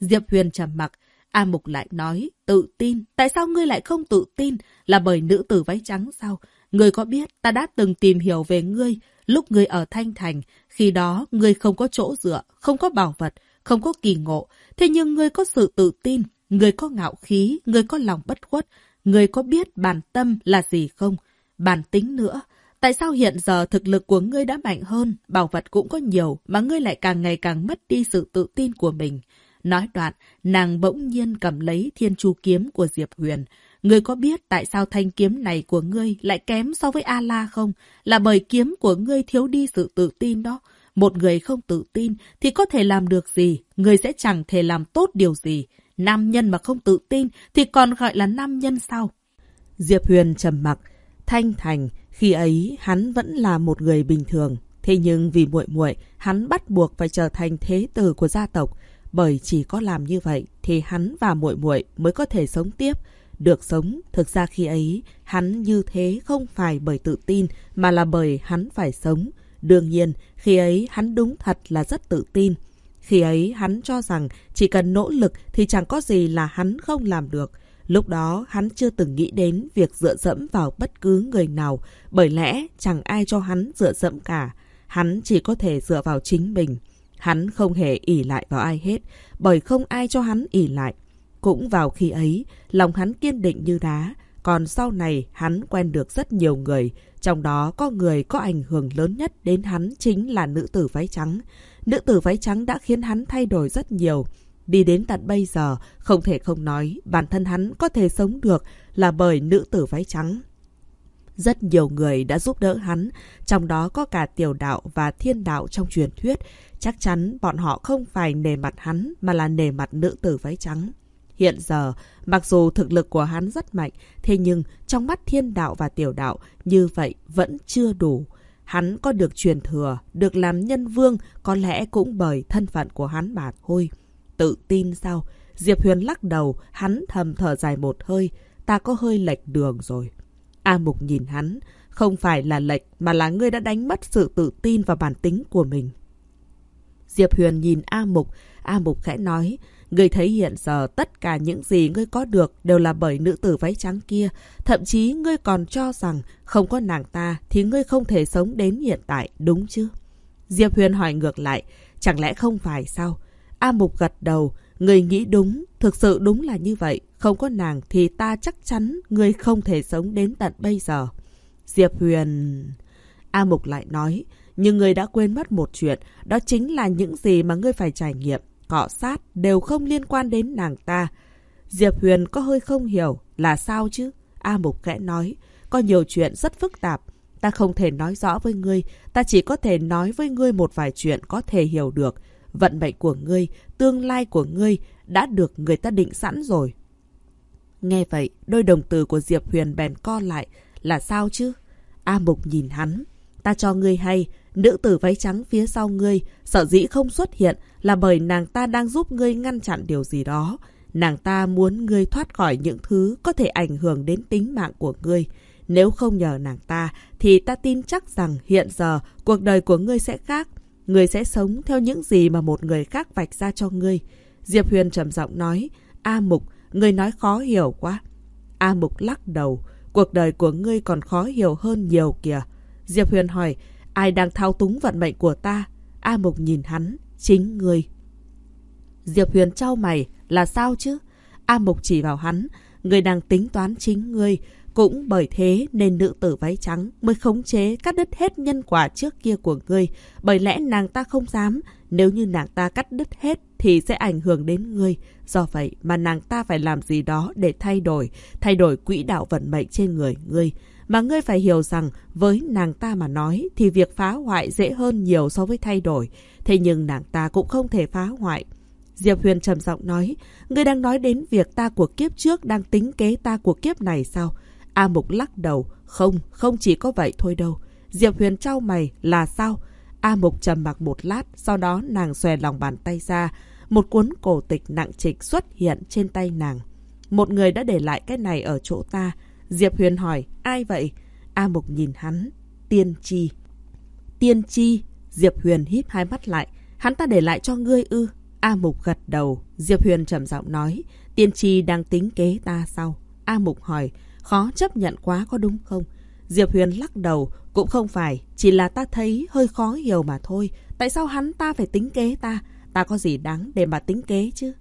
Diệp Huyền trầm mặc. A Mục lại nói, tự tin. Tại sao ngươi lại không tự tin? Là bởi nữ tử váy trắng sao? Ngươi có biết ta đã từng tìm hiểu về ngươi lúc ngươi ở Thanh Thành. Khi đó ngươi không có chỗ dựa, không có bảo vật, không có kỳ ngộ. Thế nhưng ngươi có sự tự tin, ngươi có ngạo khí, ngươi có lòng bất khuất, Người có biết bản tâm là gì không? Bản tính nữa. Tại sao hiện giờ thực lực của ngươi đã mạnh hơn, bảo vật cũng có nhiều, mà ngươi lại càng ngày càng mất đi sự tự tin của mình? Nói đoạn, nàng bỗng nhiên cầm lấy thiên chu kiếm của Diệp Huyền. Ngươi có biết tại sao thanh kiếm này của ngươi lại kém so với A-La không? Là bởi kiếm của ngươi thiếu đi sự tự tin đó. Một người không tự tin thì có thể làm được gì, người sẽ chẳng thể làm tốt điều gì. Nam nhân mà không tự tin thì còn gọi là nam nhân sao? Diệp Huyền trầm mặc, thanh thành, khi ấy hắn vẫn là một người bình thường. Thế nhưng vì muội muội, hắn bắt buộc phải trở thành thế tử của gia tộc, bởi chỉ có làm như vậy thì hắn và muội muội mới có thể sống tiếp. Được sống, thực ra khi ấy, hắn như thế không phải bởi tự tin mà là bởi hắn phải sống. Đương nhiên, khi ấy hắn đúng thật là rất tự tin. Khi ấy hắn cho rằng chỉ cần nỗ lực thì chẳng có gì là hắn không làm được. Lúc đó hắn chưa từng nghĩ đến việc dựa dẫm vào bất cứ người nào, bởi lẽ chẳng ai cho hắn dựa dẫm cả. Hắn chỉ có thể dựa vào chính mình. Hắn không hề ỉ lại vào ai hết, bởi không ai cho hắn ỉ lại. Cũng vào khi ấy, lòng hắn kiên định như đá, còn sau này hắn quen được rất nhiều người, trong đó có người có ảnh hưởng lớn nhất đến hắn chính là nữ tử váy trắng. Nữ tử váy trắng đã khiến hắn thay đổi rất nhiều. Đi đến tận bây giờ, không thể không nói bản thân hắn có thể sống được là bởi nữ tử váy trắng. Rất nhiều người đã giúp đỡ hắn, trong đó có cả tiểu đạo và thiên đạo trong truyền thuyết. Chắc chắn bọn họ không phải nề mặt hắn mà là nề mặt nữ tử váy trắng. Hiện giờ, mặc dù thực lực của hắn rất mạnh, thế nhưng trong mắt thiên đạo và tiểu đạo như vậy vẫn chưa đủ. Hắn có được truyền thừa, được làm nhân vương, có lẽ cũng bởi thân phận của hắn mà thôi. Tự tin sao? Diệp Huyền lắc đầu, hắn thầm thở dài một hơi. Ta có hơi lệch đường rồi. A Mục nhìn hắn, không phải là lệch mà là ngươi đã đánh mất sự tự tin và bản tính của mình. Diệp Huyền nhìn A Mục, A Mục khẽ nói, Ngươi thấy hiện giờ tất cả những gì ngươi có được đều là bởi nữ tử váy trắng kia. Thậm chí ngươi còn cho rằng không có nàng ta thì ngươi không thể sống đến hiện tại, đúng chứ? Diệp Huyền hỏi ngược lại, chẳng lẽ không phải sao? A Mục gật đầu, ngươi nghĩ đúng, thực sự đúng là như vậy. Không có nàng thì ta chắc chắn ngươi không thể sống đến tận bây giờ. Diệp Huyền... A Mục lại nói, nhưng ngươi đã quên mất một chuyện, đó chính là những gì mà ngươi phải trải nghiệm cọ sát đều không liên quan đến nàng ta. Diệp Huyền có hơi không hiểu là sao chứ? A Mục khẽ nói, có nhiều chuyện rất phức tạp. Ta không thể nói rõ với ngươi, ta chỉ có thể nói với ngươi một vài chuyện có thể hiểu được. Vận mệnh của ngươi, tương lai của ngươi đã được người ta định sẵn rồi. Nghe vậy, đôi đồng từ của Diệp Huyền bèn co lại. Là sao chứ? A Mục nhìn hắn. Ta cho ngươi hay, nữ tử váy trắng phía sau ngươi, sợ dĩ không xuất hiện là bởi nàng ta đang giúp ngươi ngăn chặn điều gì đó. Nàng ta muốn ngươi thoát khỏi những thứ có thể ảnh hưởng đến tính mạng của ngươi. Nếu không nhờ nàng ta, thì ta tin chắc rằng hiện giờ cuộc đời của ngươi sẽ khác. Ngươi sẽ sống theo những gì mà một người khác vạch ra cho ngươi. Diệp Huyền trầm giọng nói, A Mục, ngươi nói khó hiểu quá. A Mục lắc đầu, cuộc đời của ngươi còn khó hiểu hơn nhiều kìa. Diệp Huyền hỏi, ai đang thao túng vận mệnh của ta? A Mục nhìn hắn, chính ngươi. Diệp Huyền trao mày, là sao chứ? A Mục chỉ vào hắn, người đang tính toán chính ngươi. Cũng bởi thế nên nữ tử váy trắng mới khống chế cắt đứt hết nhân quả trước kia của ngươi. Bởi lẽ nàng ta không dám, nếu như nàng ta cắt đứt hết thì sẽ ảnh hưởng đến ngươi. Do vậy mà nàng ta phải làm gì đó để thay đổi, thay đổi quỹ đạo vận mệnh trên người ngươi. Mà ngươi phải hiểu rằng với nàng ta mà nói thì việc phá hoại dễ hơn nhiều so với thay đổi. Thế nhưng nàng ta cũng không thể phá hoại. Diệp Huyền trầm giọng nói, ngươi đang nói đến việc ta của kiếp trước đang tính kế ta của kiếp này sao? A Mục lắc đầu, không, không chỉ có vậy thôi đâu. Diệp Huyền trao mày, là sao? A Mục trầm mặc một lát, sau đó nàng xòe lòng bàn tay ra. Một cuốn cổ tịch nặng trịch xuất hiện trên tay nàng. Một người đã để lại cái này ở chỗ ta. Diệp Huyền hỏi, ai vậy? A Mục nhìn hắn, tiên tri. Tiên tri, Diệp Huyền híp hai mắt lại. Hắn ta để lại cho ngươi ư? A Mục gật đầu. Diệp Huyền trầm giọng nói, tiên tri đang tính kế ta sao? A Mục hỏi, khó chấp nhận quá có đúng không? Diệp Huyền lắc đầu, cũng không phải, chỉ là ta thấy hơi khó hiểu mà thôi. Tại sao hắn ta phải tính kế ta? Ta có gì đáng để mà tính kế chứ?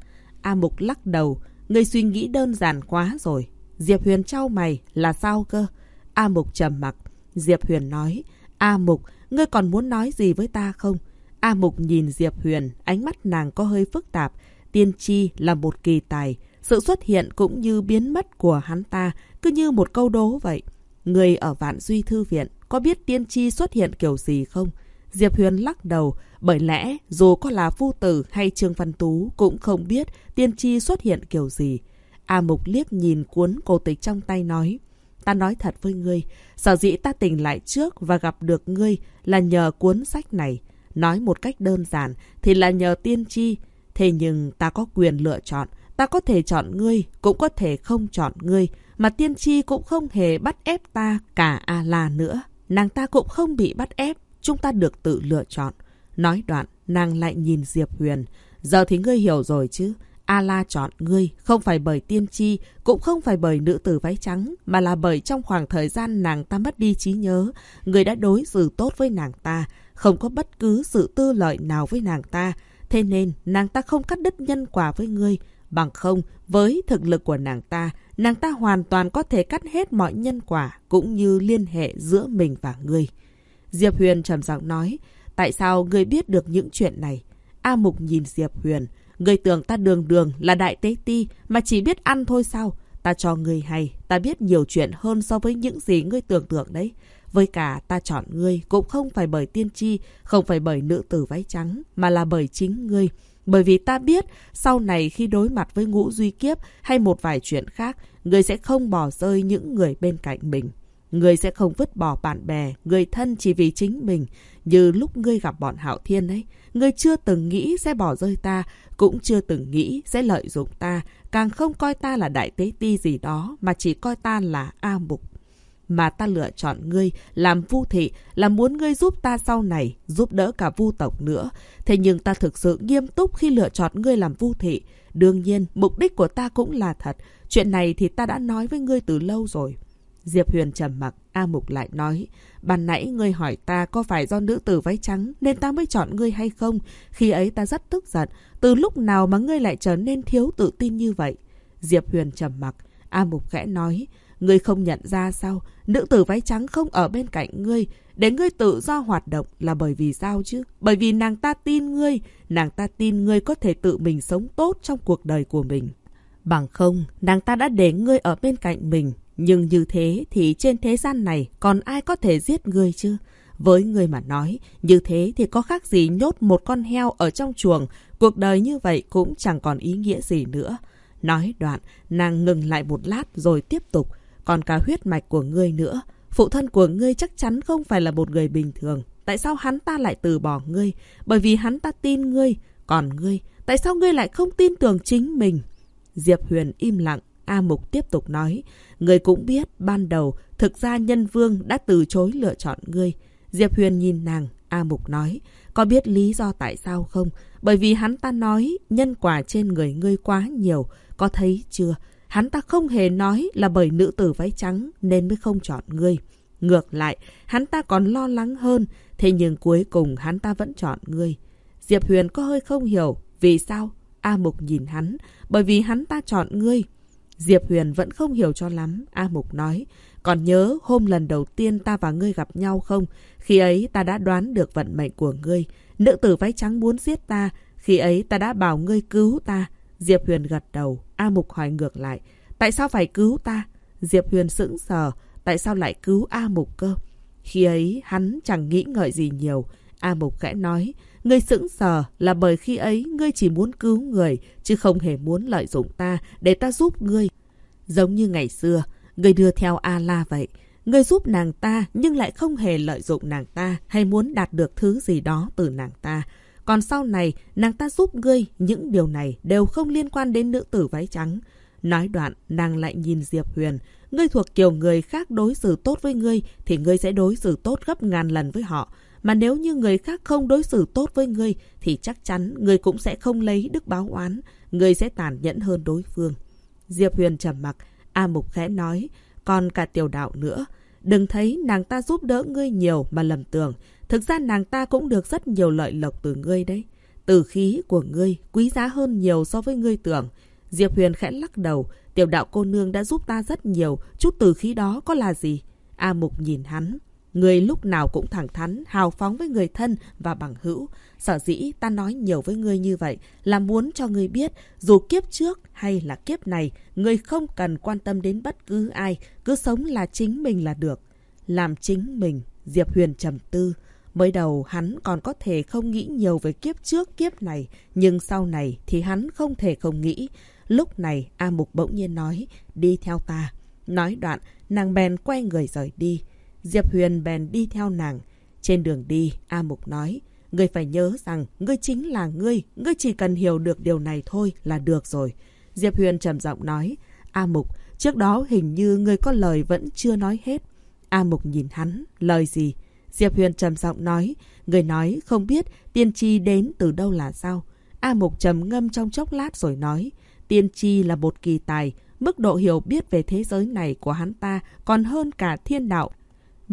A Mục lắc đầu, Ngươi suy nghĩ đơn giản quá rồi. Diệp Huyền trao mày, là sao cơ? A Mục trầm mặc. Diệp Huyền nói, A Mục, ngươi còn muốn nói gì với ta không? A Mục nhìn Diệp Huyền, ánh mắt nàng có hơi phức tạp. Tiên tri là một kỳ tài. Sự xuất hiện cũng như biến mất của hắn ta, cứ như một câu đố vậy. Người ở Vạn Duy Thư Viện có biết tiên tri xuất hiện kiểu gì không? Diệp Huyền lắc đầu, bởi lẽ dù có là phu tử hay Trương Văn Tú cũng không biết tiên tri xuất hiện kiểu gì. A Mục liếc nhìn cuốn cổ tịch trong tay nói, ta nói thật với ngươi, sở dĩ ta tỉnh lại trước và gặp được ngươi là nhờ cuốn sách này. Nói một cách đơn giản thì là nhờ tiên tri, thế nhưng ta có quyền lựa chọn. Ta có thể chọn ngươi, cũng có thể không chọn ngươi, mà tiên tri cũng không hề bắt ép ta cả A-la nữa. Nàng ta cũng không bị bắt ép, chúng ta được tự lựa chọn. Nói đoạn, nàng lại nhìn Diệp Huyền. Giờ thì ngươi hiểu rồi chứ. A-la chọn ngươi, không phải bởi tiên tri, cũng không phải bởi nữ tử váy trắng, mà là bởi trong khoảng thời gian nàng ta mất đi trí nhớ, người đã đối xử tốt với nàng ta, không có bất cứ sự tư lợi nào với nàng ta. Thế nên, nàng ta không cắt đứt nhân quả với ngươi, Bằng không, với thực lực của nàng ta, nàng ta hoàn toàn có thể cắt hết mọi nhân quả cũng như liên hệ giữa mình và ngươi. Diệp Huyền trầm giọng nói, tại sao ngươi biết được những chuyện này? A Mục nhìn Diệp Huyền, ngươi tưởng ta đường đường là đại tế ti mà chỉ biết ăn thôi sao? Ta cho ngươi hay, ta biết nhiều chuyện hơn so với những gì ngươi tưởng tượng đấy. Với cả ta chọn ngươi cũng không phải bởi tiên tri, không phải bởi nữ tử váy trắng, mà là bởi chính ngươi. Bởi vì ta biết, sau này khi đối mặt với ngũ duy kiếp hay một vài chuyện khác, người sẽ không bỏ rơi những người bên cạnh mình. Người sẽ không vứt bỏ bạn bè, người thân chỉ vì chính mình. Như lúc ngươi gặp bọn Hạo Thiên ấy, ngươi chưa từng nghĩ sẽ bỏ rơi ta, cũng chưa từng nghĩ sẽ lợi dụng ta, càng không coi ta là đại tế ti gì đó, mà chỉ coi ta là A Mục mà ta lựa chọn ngươi làm vu thị là muốn ngươi giúp ta sau này, giúp đỡ cả vu tộc nữa. Thế nhưng ta thực sự nghiêm túc khi lựa chọn ngươi làm vu thị. Đương nhiên, mục đích của ta cũng là thật. Chuyện này thì ta đã nói với ngươi từ lâu rồi. Diệp Huyền trầm mặc, A Mục lại nói, ban nãy ngươi hỏi ta có phải do nữ tử váy trắng nên ta mới chọn ngươi hay không? Khi ấy ta rất tức giận, từ lúc nào mà ngươi lại trở nên thiếu tự tin như vậy? Diệp Huyền trầm mặc, A Mục khẽ nói, Ngươi không nhận ra sao? Nữ tử váy trắng không ở bên cạnh ngươi. Để ngươi tự do hoạt động là bởi vì sao chứ? Bởi vì nàng ta tin ngươi. Nàng ta tin ngươi có thể tự mình sống tốt trong cuộc đời của mình. Bằng không, nàng ta đã để ngươi ở bên cạnh mình. Nhưng như thế thì trên thế gian này còn ai có thể giết người chứ? Với người mà nói, như thế thì có khác gì nhốt một con heo ở trong chuồng. Cuộc đời như vậy cũng chẳng còn ý nghĩa gì nữa. Nói đoạn, nàng ngừng lại một lát rồi tiếp tục còn cả huyết mạch của ngươi nữa. Phụ thân của ngươi chắc chắn không phải là một người bình thường. Tại sao hắn ta lại từ bỏ ngươi? Bởi vì hắn ta tin ngươi. Còn ngươi, tại sao ngươi lại không tin tưởng chính mình? Diệp Huyền im lặng. A Mục tiếp tục nói. Ngươi cũng biết, ban đầu, thực ra nhân vương đã từ chối lựa chọn ngươi. Diệp Huyền nhìn nàng. A Mục nói. Có biết lý do tại sao không? Bởi vì hắn ta nói nhân quả trên người ngươi quá nhiều. Có thấy chưa? Hắn ta không hề nói là bởi nữ tử váy trắng nên mới không chọn ngươi. Ngược lại, hắn ta còn lo lắng hơn, thế nhưng cuối cùng hắn ta vẫn chọn ngươi. Diệp Huyền có hơi không hiểu, vì sao? A Mục nhìn hắn, bởi vì hắn ta chọn ngươi. Diệp Huyền vẫn không hiểu cho lắm, A Mục nói. Còn nhớ hôm lần đầu tiên ta và ngươi gặp nhau không? Khi ấy ta đã đoán được vận mệnh của ngươi. Nữ tử váy trắng muốn giết ta. Khi ấy ta đã bảo ngươi cứu ta. Diệp Huyền gật đầu. A Mục hỏi ngược lại. Tại sao phải cứu ta? Diệp Huyền sững sờ. Tại sao lại cứu A Mục cơ? Khi ấy hắn chẳng nghĩ ngợi gì nhiều. A Mục khẽ nói. Ngươi sững sờ là bởi khi ấy ngươi chỉ muốn cứu người, chứ không hề muốn lợi dụng ta để ta giúp ngươi. Giống như ngày xưa, ngươi đưa theo A-la vậy. Ngươi giúp nàng ta nhưng lại không hề lợi dụng nàng ta hay muốn đạt được thứ gì đó từ nàng ta. Còn sau này, nàng ta giúp ngươi, những điều này đều không liên quan đến nữ tử váy trắng. Nói đoạn, nàng lại nhìn Diệp Huyền. Ngươi thuộc kiểu người khác đối xử tốt với ngươi, thì ngươi sẽ đối xử tốt gấp ngàn lần với họ. Mà nếu như người khác không đối xử tốt với ngươi, thì chắc chắn ngươi cũng sẽ không lấy đức báo oán. Ngươi sẽ tàn nhẫn hơn đối phương. Diệp Huyền trầm mặc, A Mục khẽ nói, còn cả tiểu đạo nữa. Đừng thấy nàng ta giúp đỡ ngươi nhiều mà lầm tưởng. Thực ra nàng ta cũng được rất nhiều lợi lộc từ ngươi đấy. Tử khí của ngươi quý giá hơn nhiều so với ngươi tưởng. Diệp Huyền khẽ lắc đầu. Tiểu đạo cô nương đã giúp ta rất nhiều. Chút tử khí đó có là gì? A Mục nhìn hắn. Người lúc nào cũng thẳng thắn, hào phóng với người thân và bằng hữu. Sở dĩ ta nói nhiều với ngươi như vậy là muốn cho ngươi biết dù kiếp trước hay là kiếp này, ngươi không cần quan tâm đến bất cứ ai, cứ sống là chính mình là được. Làm chính mình, Diệp Huyền trầm tư. Mới đầu hắn còn có thể không nghĩ nhiều về kiếp trước kiếp này, nhưng sau này thì hắn không thể không nghĩ. Lúc này A Mục bỗng nhiên nói, đi theo ta. Nói đoạn, nàng bèn quay người rời đi. Diệp Huyền bèn đi theo nàng. Trên đường đi, A Mục nói, Ngươi phải nhớ rằng, ngươi chính là ngươi, ngươi chỉ cần hiểu được điều này thôi là được rồi. Diệp Huyền trầm giọng nói, A Mục, trước đó hình như ngươi có lời vẫn chưa nói hết. A Mục nhìn hắn, lời gì? Diệp Huyền trầm giọng nói, người nói không biết tiên tri đến từ đâu là sao. A Mục trầm ngâm trong chốc lát rồi nói, tiên tri là một kỳ tài, mức độ hiểu biết về thế giới này của hắn ta còn hơn cả thiên đạo.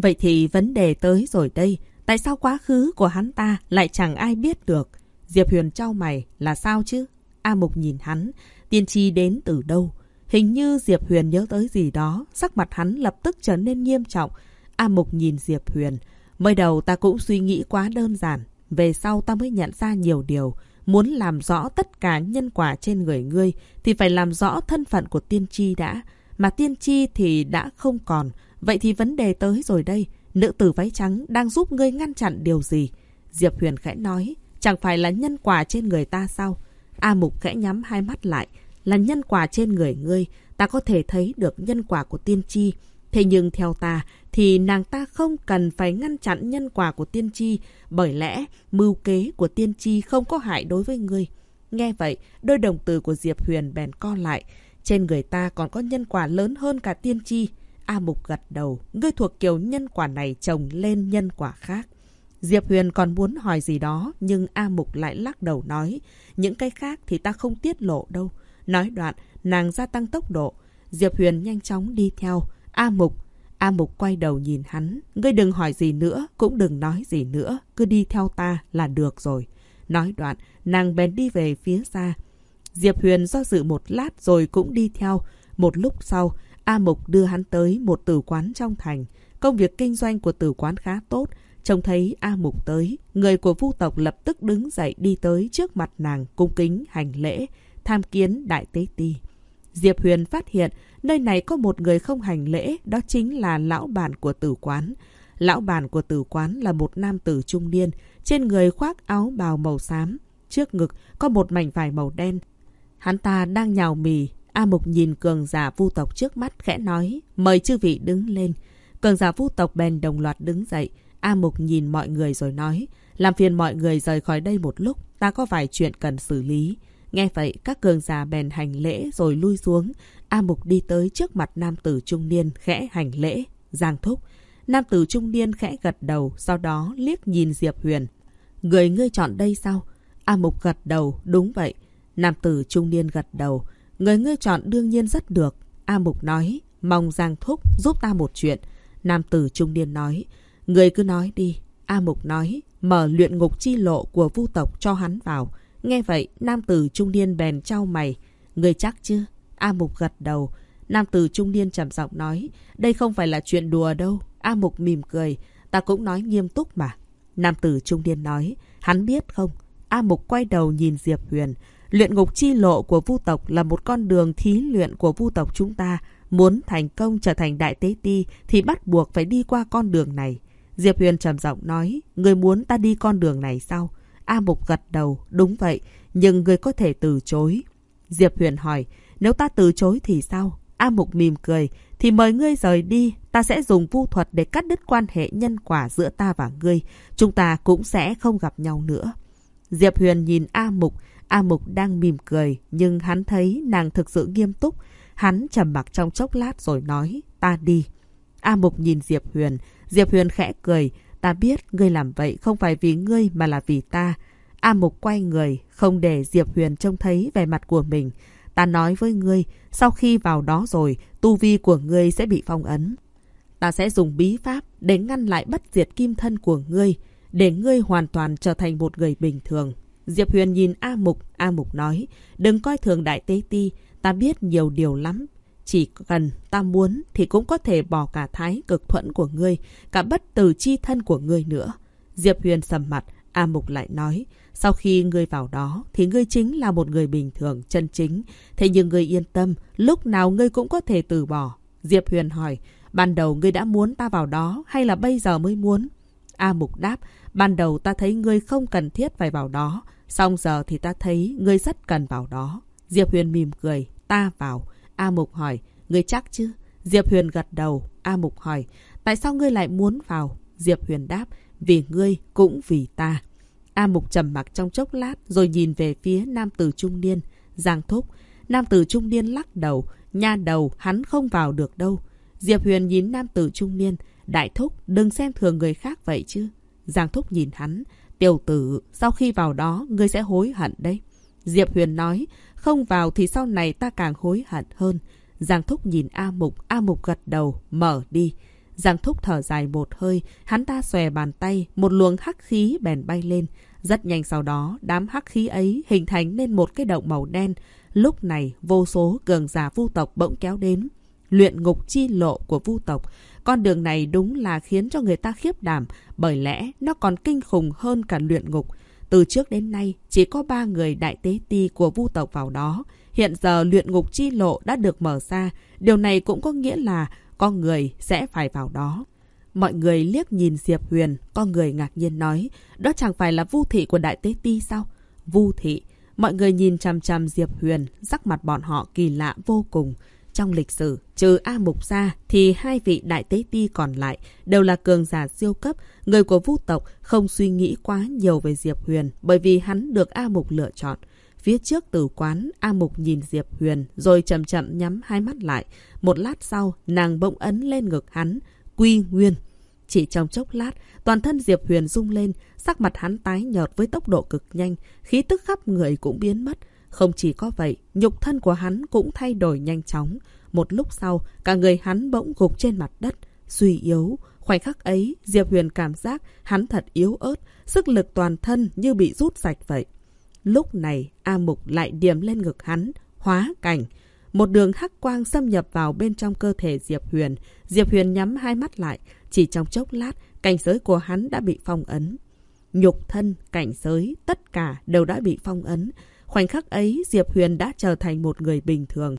Vậy thì vấn đề tới rồi đây, tại sao quá khứ của hắn ta lại chẳng ai biết được? Diệp Huyền trao mày là sao chứ? A Mục nhìn hắn, tiên tri đến từ đâu? Hình như Diệp Huyền nhớ tới gì đó, sắc mặt hắn lập tức trở nên nghiêm trọng. A Mục nhìn Diệp Huyền, mới đầu ta cũng suy nghĩ quá đơn giản, về sau ta mới nhận ra nhiều điều. Muốn làm rõ tất cả nhân quả trên người ngươi thì phải làm rõ thân phận của tiên tri đã. Mà tiên tri thì đã không còn. Vậy thì vấn đề tới rồi đây. Nữ tử váy trắng đang giúp ngươi ngăn chặn điều gì? Diệp Huyền khẽ nói. Chẳng phải là nhân quả trên người ta sao? A Mục khẽ nhắm hai mắt lại. Là nhân quả trên người ngươi. Ta có thể thấy được nhân quả của tiên tri. Thế nhưng theo ta thì nàng ta không cần phải ngăn chặn nhân quả của tiên tri bởi lẽ mưu kế của tiên tri không có hại đối với ngươi. Nghe vậy, đôi đồng từ của Diệp Huyền bèn co lại. Trên người ta còn có nhân quả lớn hơn cả tiên tri. A Mục gật đầu, ngươi thuộc kiểu nhân quả này trồng lên nhân quả khác. Diệp Huyền còn muốn hỏi gì đó, nhưng A Mục lại lắc đầu nói, những cái khác thì ta không tiết lộ đâu. Nói đoạn, nàng gia tăng tốc độ. Diệp Huyền nhanh chóng đi theo. A Mục, A Mục quay đầu nhìn hắn, ngươi đừng hỏi gì nữa, cũng đừng nói gì nữa, cứ đi theo ta là được rồi. Nói đoạn, nàng bèn đi về phía xa. Diệp Huyền do dự một lát rồi cũng đi theo. Một lúc sau, A Mục đưa hắn tới một tử quán trong thành. Công việc kinh doanh của tử quán khá tốt. Trông thấy A Mục tới, người của vu tộc lập tức đứng dậy đi tới trước mặt nàng cung kính hành lễ, tham kiến đại tế ti. Diệp Huyền phát hiện nơi này có một người không hành lễ, đó chính là lão bản của tử quán. Lão bản của tử quán là một nam tử trung niên, trên người khoác áo bào màu xám, trước ngực có một mảnh vải màu đen. Hắn ta đang nhào mì, A Mục nhìn cường giả vu tộc trước mắt khẽ nói, mời chư vị đứng lên. cường giả vu tộc bèn đồng loạt đứng dậy. A Mục nhìn mọi người rồi nói, làm phiền mọi người rời khỏi đây một lúc, ta có vài chuyện cần xử lý. Nghe vậy, các cường giả bèn hành lễ rồi lui xuống. A Mục đi tới trước mặt nam tử trung niên khẽ hành lễ, giang thúc. Nam tử trung niên khẽ gật đầu, sau đó liếc nhìn Diệp Huyền. Người ngươi chọn đây sao? A Mục gật đầu, đúng vậy. Nam tử trung niên gật đầu. Người ngươi chọn đương nhiên rất được. A Mục nói, mong Giang Thúc giúp ta một chuyện. Nam tử trung niên nói, người cứ nói đi. A Mục nói, mở luyện ngục chi lộ của vu tộc cho hắn vào. Nghe vậy, nam tử trung niên bèn trao mày. Người chắc chưa? A Mục gật đầu. Nam tử trung niên trầm giọng nói, đây không phải là chuyện đùa đâu. A Mục mỉm cười, ta cũng nói nghiêm túc mà. Nam tử trung niên nói, hắn biết không? A Mục quay đầu nhìn Diệp Huyền. Luyện ngục chi lộ của vu tộc là một con đường thí luyện của vu tộc chúng ta. Muốn thành công trở thành đại tế ti thì bắt buộc phải đi qua con đường này. Diệp Huyền trầm giọng nói, người muốn ta đi con đường này sao? A Mục gật đầu, đúng vậy, nhưng người có thể từ chối. Diệp Huyền hỏi, nếu ta từ chối thì sao? A Mục mỉm cười, thì mời ngươi rời đi, ta sẽ dùng vu thuật để cắt đứt quan hệ nhân quả giữa ta và ngươi. Chúng ta cũng sẽ không gặp nhau nữa. Diệp Huyền nhìn A Mục, A Mục đang mỉm cười, nhưng hắn thấy nàng thực sự nghiêm túc. Hắn trầm mặc trong chốc lát rồi nói, ta đi. A Mục nhìn Diệp Huyền, Diệp Huyền khẽ cười, ta biết ngươi làm vậy không phải vì ngươi mà là vì ta. A Mục quay người, không để Diệp Huyền trông thấy vẻ mặt của mình. Ta nói với ngươi, sau khi vào đó rồi, tu vi của ngươi sẽ bị phong ấn. Ta sẽ dùng bí pháp để ngăn lại bất diệt kim thân của ngươi, để ngươi hoàn toàn trở thành một người bình thường. Diệp Huyền nhìn A Mục, A Mục nói, đừng coi thường đại tế ti, ta biết nhiều điều lắm. Chỉ cần ta muốn thì cũng có thể bỏ cả thái cực thuẫn của ngươi, cả bất tử chi thân của ngươi nữa. Diệp Huyền sầm mặt, A Mục lại nói, sau khi ngươi vào đó thì ngươi chính là một người bình thường, chân chính. Thế nhưng ngươi yên tâm, lúc nào ngươi cũng có thể từ bỏ. Diệp Huyền hỏi, ban đầu ngươi đã muốn ta vào đó hay là bây giờ mới muốn? A Mục đáp, ban đầu ta thấy ngươi không cần thiết phải vào đó. Xong giờ thì ta thấy ngươi rất cần vào đó. Diệp Huyền mỉm cười, ta vào. A Mục hỏi, ngươi chắc chứ? Diệp Huyền gật đầu. A Mục hỏi, tại sao ngươi lại muốn vào? Diệp Huyền đáp, vì ngươi cũng vì ta. A Mục trầm mặc trong chốc lát rồi nhìn về phía nam tử trung niên. Giang thúc. Nam tử trung niên lắc đầu. Nha đầu hắn không vào được đâu. Diệp Huyền nhìn nam tử trung niên. Đại thúc đừng xem thường người khác vậy chứ. Giang thúc nhìn hắn. Tiểu tử, sau khi vào đó, ngươi sẽ hối hận đấy. Diệp Huyền nói, không vào thì sau này ta càng hối hận hơn. Giang Thúc nhìn A Mục, A Mục gật đầu, mở đi. Giang Thúc thở dài một hơi, hắn ta xòe bàn tay, một luồng hắc khí bèn bay lên. Rất nhanh sau đó, đám hắc khí ấy hình thành nên một cái động màu đen. Lúc này, vô số cường giả vu tộc bỗng kéo đến. Luyện ngục chi lộ của vu tộc. Con đường này đúng là khiến cho người ta khiếp đảm, bởi lẽ nó còn kinh khủng hơn cả luyện ngục. Từ trước đến nay, chỉ có ba người đại tế ti của vu tộc vào đó. Hiện giờ luyện ngục chi lộ đã được mở ra. Điều này cũng có nghĩa là con người sẽ phải vào đó. Mọi người liếc nhìn Diệp Huyền, con người ngạc nhiên nói, đó chẳng phải là vu thị của Đại Tế Ti sao? Vu thị. Mọi người nhìn chằm chằm Diệp Huyền, sắc mặt bọn họ kỳ lạ vô cùng. Trong lịch sử, trừ A Mục ra, thì hai vị Đại Tế Ti còn lại đều là cường giả siêu cấp. Người của vũ tộc không suy nghĩ quá nhiều về Diệp Huyền bởi vì hắn được A Mục lựa chọn. Phía trước tử quán, A Mục nhìn Diệp Huyền rồi chậm chậm nhắm hai mắt lại. Một lát sau, nàng bỗng ấn lên ngực hắn, quy nguyên. Chỉ trong chốc lát, toàn thân Diệp Huyền rung lên, sắc mặt hắn tái nhợt với tốc độ cực nhanh, khí tức khắp người cũng biến mất. Không chỉ có vậy, nhục thân của hắn cũng thay đổi nhanh chóng. Một lúc sau, cả người hắn bỗng gục trên mặt đất, suy yếu. Khoảnh khắc ấy, Diệp Huyền cảm giác hắn thật yếu ớt, sức lực toàn thân như bị rút sạch vậy. Lúc này, A Mục lại điểm lên ngực hắn, hóa cảnh. Một đường hắc quang xâm nhập vào bên trong cơ thể Diệp Huyền. Diệp Huyền nhắm hai mắt lại. Chỉ trong chốc lát, cảnh giới của hắn đã bị phong ấn. Nhục thân, cảnh giới, tất cả đều đã bị phong ấn. Khoảnh khắc ấy, Diệp Huyền đã trở thành một người bình thường.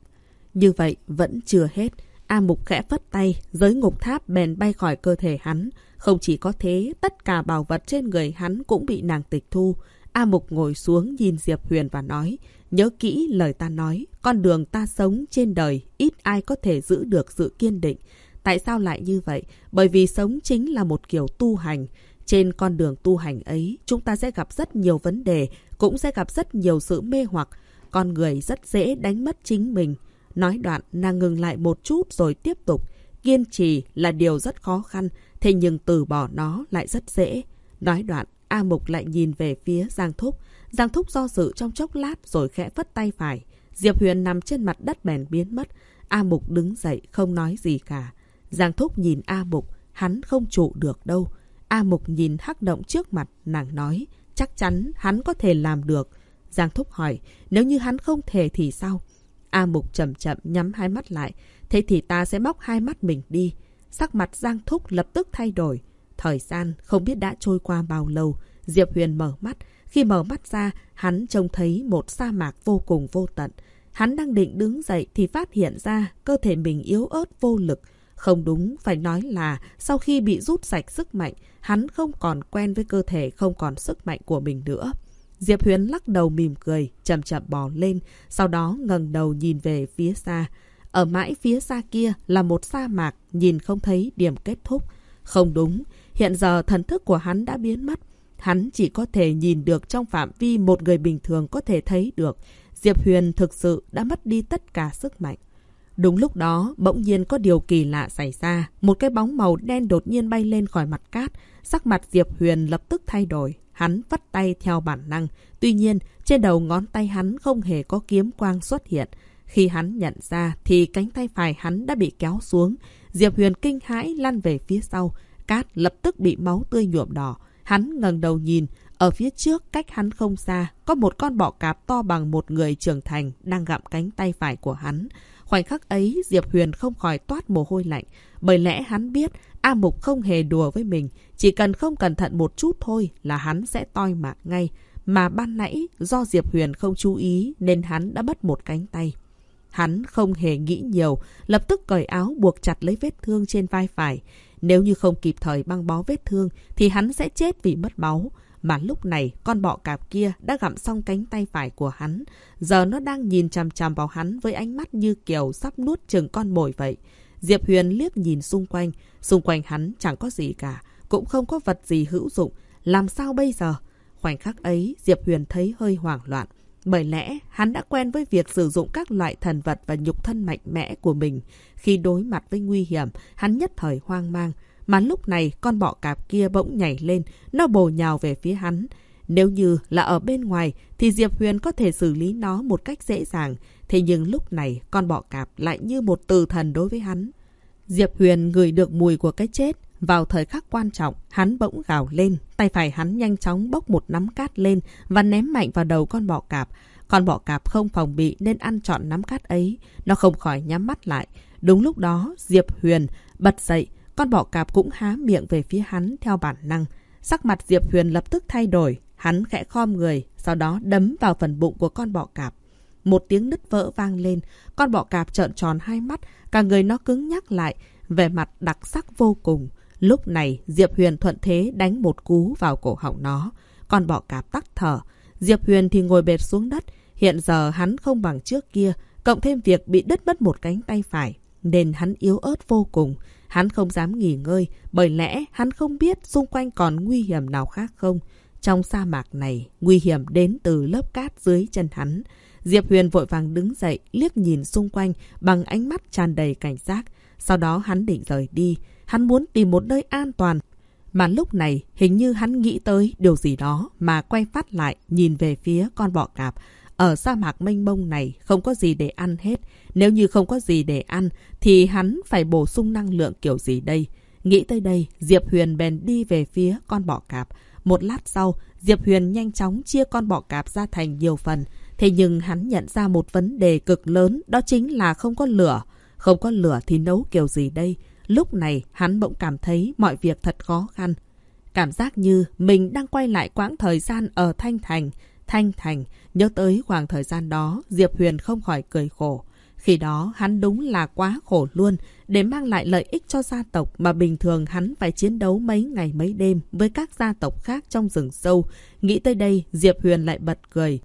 Như vậy, vẫn chưa hết. A Mục khẽ phất tay, giới ngục tháp bèn bay khỏi cơ thể hắn. Không chỉ có thế, tất cả bảo vật trên người hắn cũng bị nàng tịch thu. A Mục ngồi xuống nhìn Diệp Huyền và nói, nhớ kỹ lời ta nói, con đường ta sống trên đời, ít ai có thể giữ được sự kiên định. Tại sao lại như vậy? Bởi vì sống chính là một kiểu tu hành. Trên con đường tu hành ấy, chúng ta sẽ gặp rất nhiều vấn đề, cũng sẽ gặp rất nhiều sự mê hoặc. Con người rất dễ đánh mất chính mình. Nói đoạn, nàng ngừng lại một chút rồi tiếp tục. Kiên trì là điều rất khó khăn, thế nhưng từ bỏ nó lại rất dễ. Nói đoạn, A Mục lại nhìn về phía Giang Thúc. Giang Thúc do dự trong chốc lát rồi khẽ vất tay phải. Diệp Huyền nằm trên mặt đất bèn biến mất. A Mục đứng dậy không nói gì cả. Giang Thúc nhìn A Mục, hắn không trụ được đâu. A Mục nhìn hắc động trước mặt, nàng nói, chắc chắn hắn có thể làm được. Giang Thúc hỏi, nếu như hắn không thể thì sao? A Mục chậm chậm nhắm hai mắt lại, thế thì ta sẽ móc hai mắt mình đi. Sắc mặt Giang Thúc lập tức thay đổi. Thời gian không biết đã trôi qua bao lâu. Diệp Huyền mở mắt. Khi mở mắt ra, hắn trông thấy một sa mạc vô cùng vô tận. Hắn đang định đứng dậy thì phát hiện ra cơ thể mình yếu ớt vô lực. Không đúng, phải nói là sau khi bị rút sạch sức mạnh, hắn không còn quen với cơ thể không còn sức mạnh của mình nữa. Diệp Huyền lắc đầu mỉm cười, chậm chậm bò lên, sau đó ngẩng đầu nhìn về phía xa. Ở mãi phía xa kia là một sa mạc, nhìn không thấy điểm kết thúc. Không đúng, hiện giờ thần thức của hắn đã biến mất. Hắn chỉ có thể nhìn được trong phạm vi một người bình thường có thể thấy được. Diệp Huyền thực sự đã mất đi tất cả sức mạnh. Đúng lúc đó, bỗng nhiên có điều kỳ lạ xảy ra. Một cái bóng màu đen đột nhiên bay lên khỏi mặt cát. Sắc mặt Diệp Huyền lập tức thay đổi. Hắn vắt tay theo bản năng. Tuy nhiên, trên đầu ngón tay hắn không hề có kiếm quang xuất hiện. Khi hắn nhận ra thì cánh tay phải hắn đã bị kéo xuống. Diệp Huyền kinh hãi lăn về phía sau. Cát lập tức bị máu tươi nhuộm đỏ. Hắn ngẩng đầu nhìn, ở phía trước cách hắn không xa, có một con bọ cạp to bằng một người trưởng thành đang gặm cánh tay phải của hắn. Khoảnh khắc ấy, Diệp Huyền không khỏi toát mồ hôi lạnh. Bởi lẽ hắn biết A Mục không hề đùa với mình. Chỉ cần không cẩn thận một chút thôi là hắn sẽ toi mạng ngay. Mà ban nãy, do Diệp Huyền không chú ý nên hắn đã mất một cánh tay. Hắn không hề nghĩ nhiều, lập tức cởi áo buộc chặt lấy vết thương trên vai phải. Nếu như không kịp thời băng bó vết thương thì hắn sẽ chết vì mất máu. Mà lúc này con bọ cạp kia đã gặm xong cánh tay phải của hắn. Giờ nó đang nhìn chằm chằm vào hắn với ánh mắt như kiểu sắp nuốt chừng con mồi vậy. Diệp Huyền liếc nhìn xung quanh. Xung quanh hắn chẳng có gì cả. Cũng không có vật gì hữu dụng. Làm sao bây giờ? Khoảnh khắc ấy Diệp Huyền thấy hơi hoảng loạn. Bởi lẽ hắn đã quen với việc sử dụng các loại thần vật và nhục thân mạnh mẽ của mình. Khi đối mặt với nguy hiểm, hắn nhất thời hoang mang. Mà lúc này con bọ cạp kia bỗng nhảy lên, nó bổ nhào về phía hắn. Nếu như là ở bên ngoài thì Diệp Huyền có thể xử lý nó một cách dễ dàng. Thế nhưng lúc này con bọ cạp lại như một từ thần đối với hắn. Diệp Huyền ngửi được mùi của cái chết. Vào thời khắc quan trọng, hắn bỗng gào lên. Tay phải hắn nhanh chóng bốc một nắm cát lên và ném mạnh vào đầu con bọ cạp. Con bọ cạp không phòng bị nên ăn trọn nắm cát ấy. Nó không khỏi nhắm mắt lại. Đúng lúc đó, Diệp Huyền bật dậy, con bọ cạp cũng há miệng về phía hắn theo bản năng. Sắc mặt Diệp Huyền lập tức thay đổi. Hắn khẽ khom người, sau đó đấm vào phần bụng của con bọ cạp. Một tiếng nứt vỡ vang lên, con bọ cạp trợn tròn hai mắt, cả người nó cứng nhắc lại, vẻ mặt đặc sắc vô cùng. Lúc này, Diệp Huyền thuận thế đánh một cú vào cổ họng nó. Con bọ cạp tắt thở. Diệp Huyền thì ngồi bệt xuống đất. Hiện giờ hắn không bằng trước kia, cộng thêm việc bị đứt mất một cánh tay phải, nên hắn yếu ớt vô cùng. Hắn không dám nghỉ ngơi, bởi lẽ hắn không biết xung quanh còn nguy hiểm nào khác không. Trong sa mạc này, nguy hiểm đến từ lớp cát dưới chân hắn. Diệp Huyền vội vàng đứng dậy, liếc nhìn xung quanh bằng ánh mắt tràn đầy cảnh giác. Sau đó hắn định rời đi. Hắn muốn tìm một nơi an toàn. Mà lúc này, hình như hắn nghĩ tới điều gì đó mà quay phát lại nhìn về phía con bọ cạp. Ở sa mạc mênh mông này không có gì để ăn hết. Nếu như không có gì để ăn thì hắn phải bổ sung năng lượng kiểu gì đây? Nghĩ tới đây, Diệp Huyền bèn đi về phía con bọ cạp. Một lát sau, Diệp Huyền nhanh chóng chia con bọ cạp ra thành nhiều phần. Thế nhưng hắn nhận ra một vấn đề cực lớn, đó chính là không có lửa. Không có lửa thì nấu kiểu gì đây? Lúc này, hắn bỗng cảm thấy mọi việc thật khó khăn. Cảm giác như mình đang quay lại quãng thời gian ở Thanh Thành. Thanh Thành, nhớ tới khoảng thời gian đó, Diệp Huyền không khỏi cười khổ. Khi đó, hắn đúng là quá khổ luôn, để mang lại lợi ích cho gia tộc mà bình thường hắn phải chiến đấu mấy ngày mấy đêm với các gia tộc khác trong rừng sâu. Nghĩ tới đây, Diệp Huyền lại bật cười.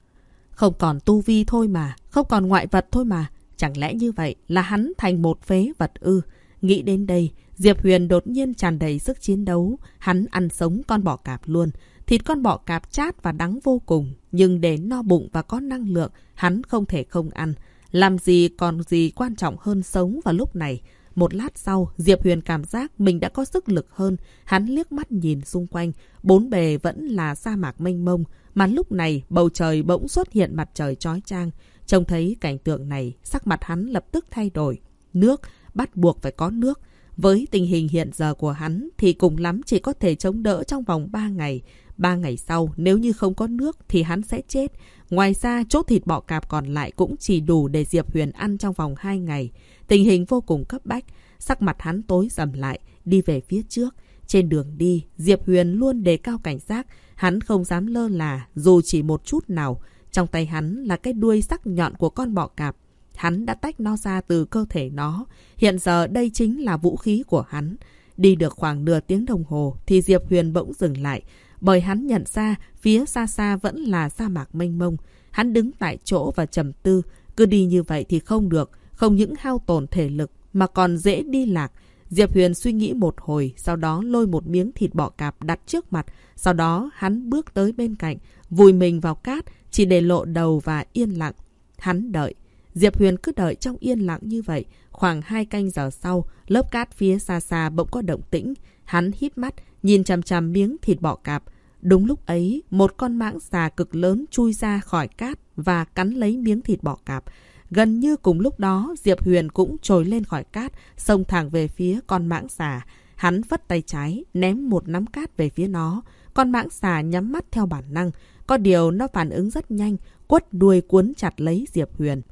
Không còn tu vi thôi mà, không còn ngoại vật thôi mà. Chẳng lẽ như vậy là hắn thành một phế vật ư? Nghĩ đến đây, Diệp Huyền đột nhiên tràn đầy sức chiến đấu. Hắn ăn sống con bọ cạp luôn. Thịt con bọ cạp chát và đắng vô cùng. Nhưng để no bụng và có năng lượng, hắn không thể không ăn. Làm gì còn gì quan trọng hơn sống vào lúc này. Một lát sau, Diệp Huyền cảm giác mình đã có sức lực hơn. Hắn liếc mắt nhìn xung quanh. Bốn bề vẫn là sa mạc mênh mông. Mà lúc này, bầu trời bỗng xuất hiện mặt trời chói chang. Trông thấy cảnh tượng này, sắc mặt hắn lập tức thay đổi. Nước, bắt buộc phải có nước. Với tình hình hiện giờ của hắn thì cùng lắm chỉ có thể chống đỡ trong vòng 3 ngày ba ngày sau, nếu như không có nước thì hắn sẽ chết. Ngoài ra, chốt thịt bọ cạp còn lại cũng chỉ đủ để Diệp Huyền ăn trong vòng 2 ngày. Tình hình vô cùng cấp bách, sắc mặt hắn tối dầm lại, đi về phía trước. Trên đường đi, Diệp Huyền luôn đề cao cảnh giác, hắn không dám lơ là dù chỉ một chút nào. Trong tay hắn là cái đuôi sắc nhọn của con bọ cạp. Hắn đã tách nó ra từ cơ thể nó. Hiện giờ đây chính là vũ khí của hắn. Đi được khoảng nửa tiếng đồng hồ thì Diệp Huyền bỗng dừng lại. Bởi hắn nhận ra phía xa xa vẫn là sa mạc mênh mông. Hắn đứng tại chỗ và trầm tư. Cứ đi như vậy thì không được. Không những hao tổn thể lực mà còn dễ đi lạc. Diệp Huyền suy nghĩ một hồi, sau đó lôi một miếng thịt bọ cạp đặt trước mặt. Sau đó hắn bước tới bên cạnh, vùi mình vào cát, chỉ để lộ đầu và yên lặng. Hắn đợi. Diệp Huyền cứ đợi trong yên lặng như vậy. Khoảng hai canh giờ sau, lớp cát phía xa xa bỗng có động tĩnh. Hắn híp mắt, nhìn chằm chằm miếng thịt bọ cạp. Đúng lúc ấy, một con mãng xà cực lớn chui ra khỏi cát và cắn lấy miếng thịt bọ cạp. Gần như cùng lúc đó, Diệp Huyền cũng trồi lên khỏi cát, xông thẳng về phía con mãng xà. Hắn vất tay trái, ném một nắm cát về phía nó. Con mãng xà nhắm mắt theo bản năng. Có điều nó phản ứng rất nhanh, quất đuôi cuốn chặt lấy Diệp Huyền.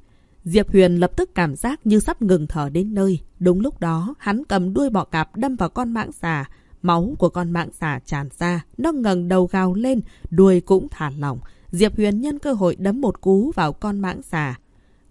Diệp Huyền lập tức cảm giác như sắp ngừng thở đến nơi. Đúng lúc đó, hắn cầm đuôi bọ cạp đâm vào con mãng xà. Máu của con mãng xà tràn ra, nó ngẩng đầu gào lên, đuôi cũng thả lỏng. Diệp Huyền nhân cơ hội đấm một cú vào con mãng xà.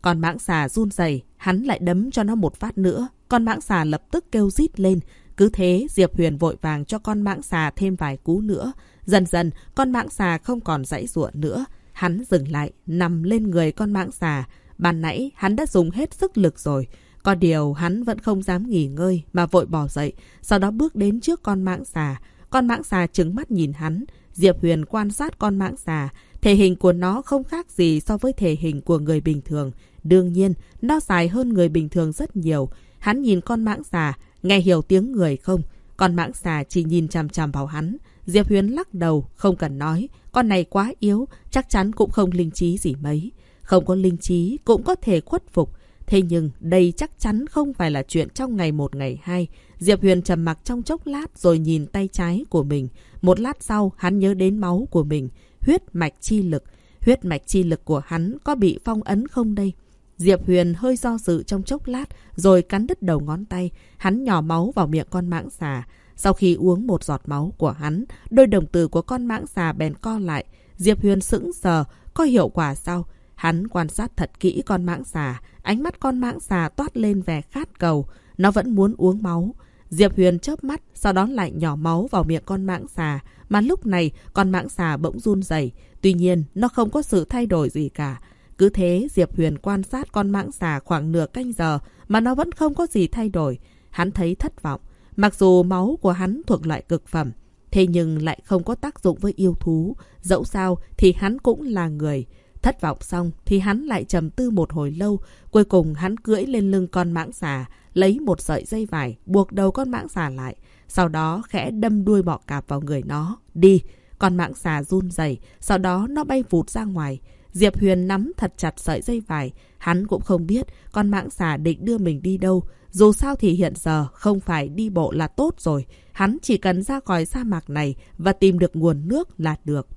Con mãng xà run rẩy, hắn lại đấm cho nó một phát nữa. Con mãng xà lập tức kêu rít lên. Cứ thế, Diệp Huyền vội vàng cho con mãng xà thêm vài cú nữa. Dần dần, con mãng xà không còn dãy ruộng nữa. Hắn dừng lại, nằm lên người con mãng xà. Ban nãy, hắn đã dùng hết sức lực rồi. Có điều, hắn vẫn không dám nghỉ ngơi, mà vội bỏ dậy. Sau đó bước đến trước con mãng xà. Con mãng xà trứng mắt nhìn hắn. Diệp Huyền quan sát con mãng xà. Thể hình của nó không khác gì so với thể hình của người bình thường. Đương nhiên, nó dài hơn người bình thường rất nhiều. Hắn nhìn con mãng xà, nghe hiểu tiếng người không? Con mãng xà chỉ nhìn chằm chằm vào hắn. Diệp Huyền lắc đầu, không cần nói. Con này quá yếu, chắc chắn cũng không linh trí gì mấy. Không có linh trí cũng có thể khuất phục. Thế nhưng đây chắc chắn không phải là chuyện trong ngày một ngày hai. Diệp Huyền trầm mặc trong chốc lát rồi nhìn tay trái của mình. Một lát sau hắn nhớ đến máu của mình. Huyết mạch chi lực. Huyết mạch chi lực của hắn có bị phong ấn không đây? Diệp Huyền hơi do dự trong chốc lát rồi cắn đứt đầu ngón tay. Hắn nhỏ máu vào miệng con mãng xà. Sau khi uống một giọt máu của hắn, đôi đồng tử của con mãng xà bèn co lại. Diệp Huyền sững sờ, có hiệu quả sao? Hắn quan sát thật kỹ con mãng xà, ánh mắt con mãng xà toát lên vẻ khát cầu. Nó vẫn muốn uống máu. Diệp Huyền chớp mắt, sau đó lại nhỏ máu vào miệng con mãng xà. Mà lúc này, con mãng xà bỗng run rẩy. Tuy nhiên, nó không có sự thay đổi gì cả. Cứ thế, Diệp Huyền quan sát con mãng xà khoảng nửa canh giờ mà nó vẫn không có gì thay đổi. Hắn thấy thất vọng. Mặc dù máu của hắn thuộc loại cực phẩm, thế nhưng lại không có tác dụng với yêu thú. Dẫu sao thì hắn cũng là người. Thất vọng xong thì hắn lại trầm tư một hồi lâu. Cuối cùng hắn cưỡi lên lưng con mãng xà, lấy một sợi dây vải, buộc đầu con mãng xà lại. Sau đó khẽ đâm đuôi bọ cạp vào người nó. Đi! Con mãng xà run rẩy, sau đó nó bay vụt ra ngoài. Diệp Huyền nắm thật chặt sợi dây vải. Hắn cũng không biết con mãng xà định đưa mình đi đâu. Dù sao thì hiện giờ không phải đi bộ là tốt rồi. Hắn chỉ cần ra khỏi sa mạc này và tìm được nguồn nước là được.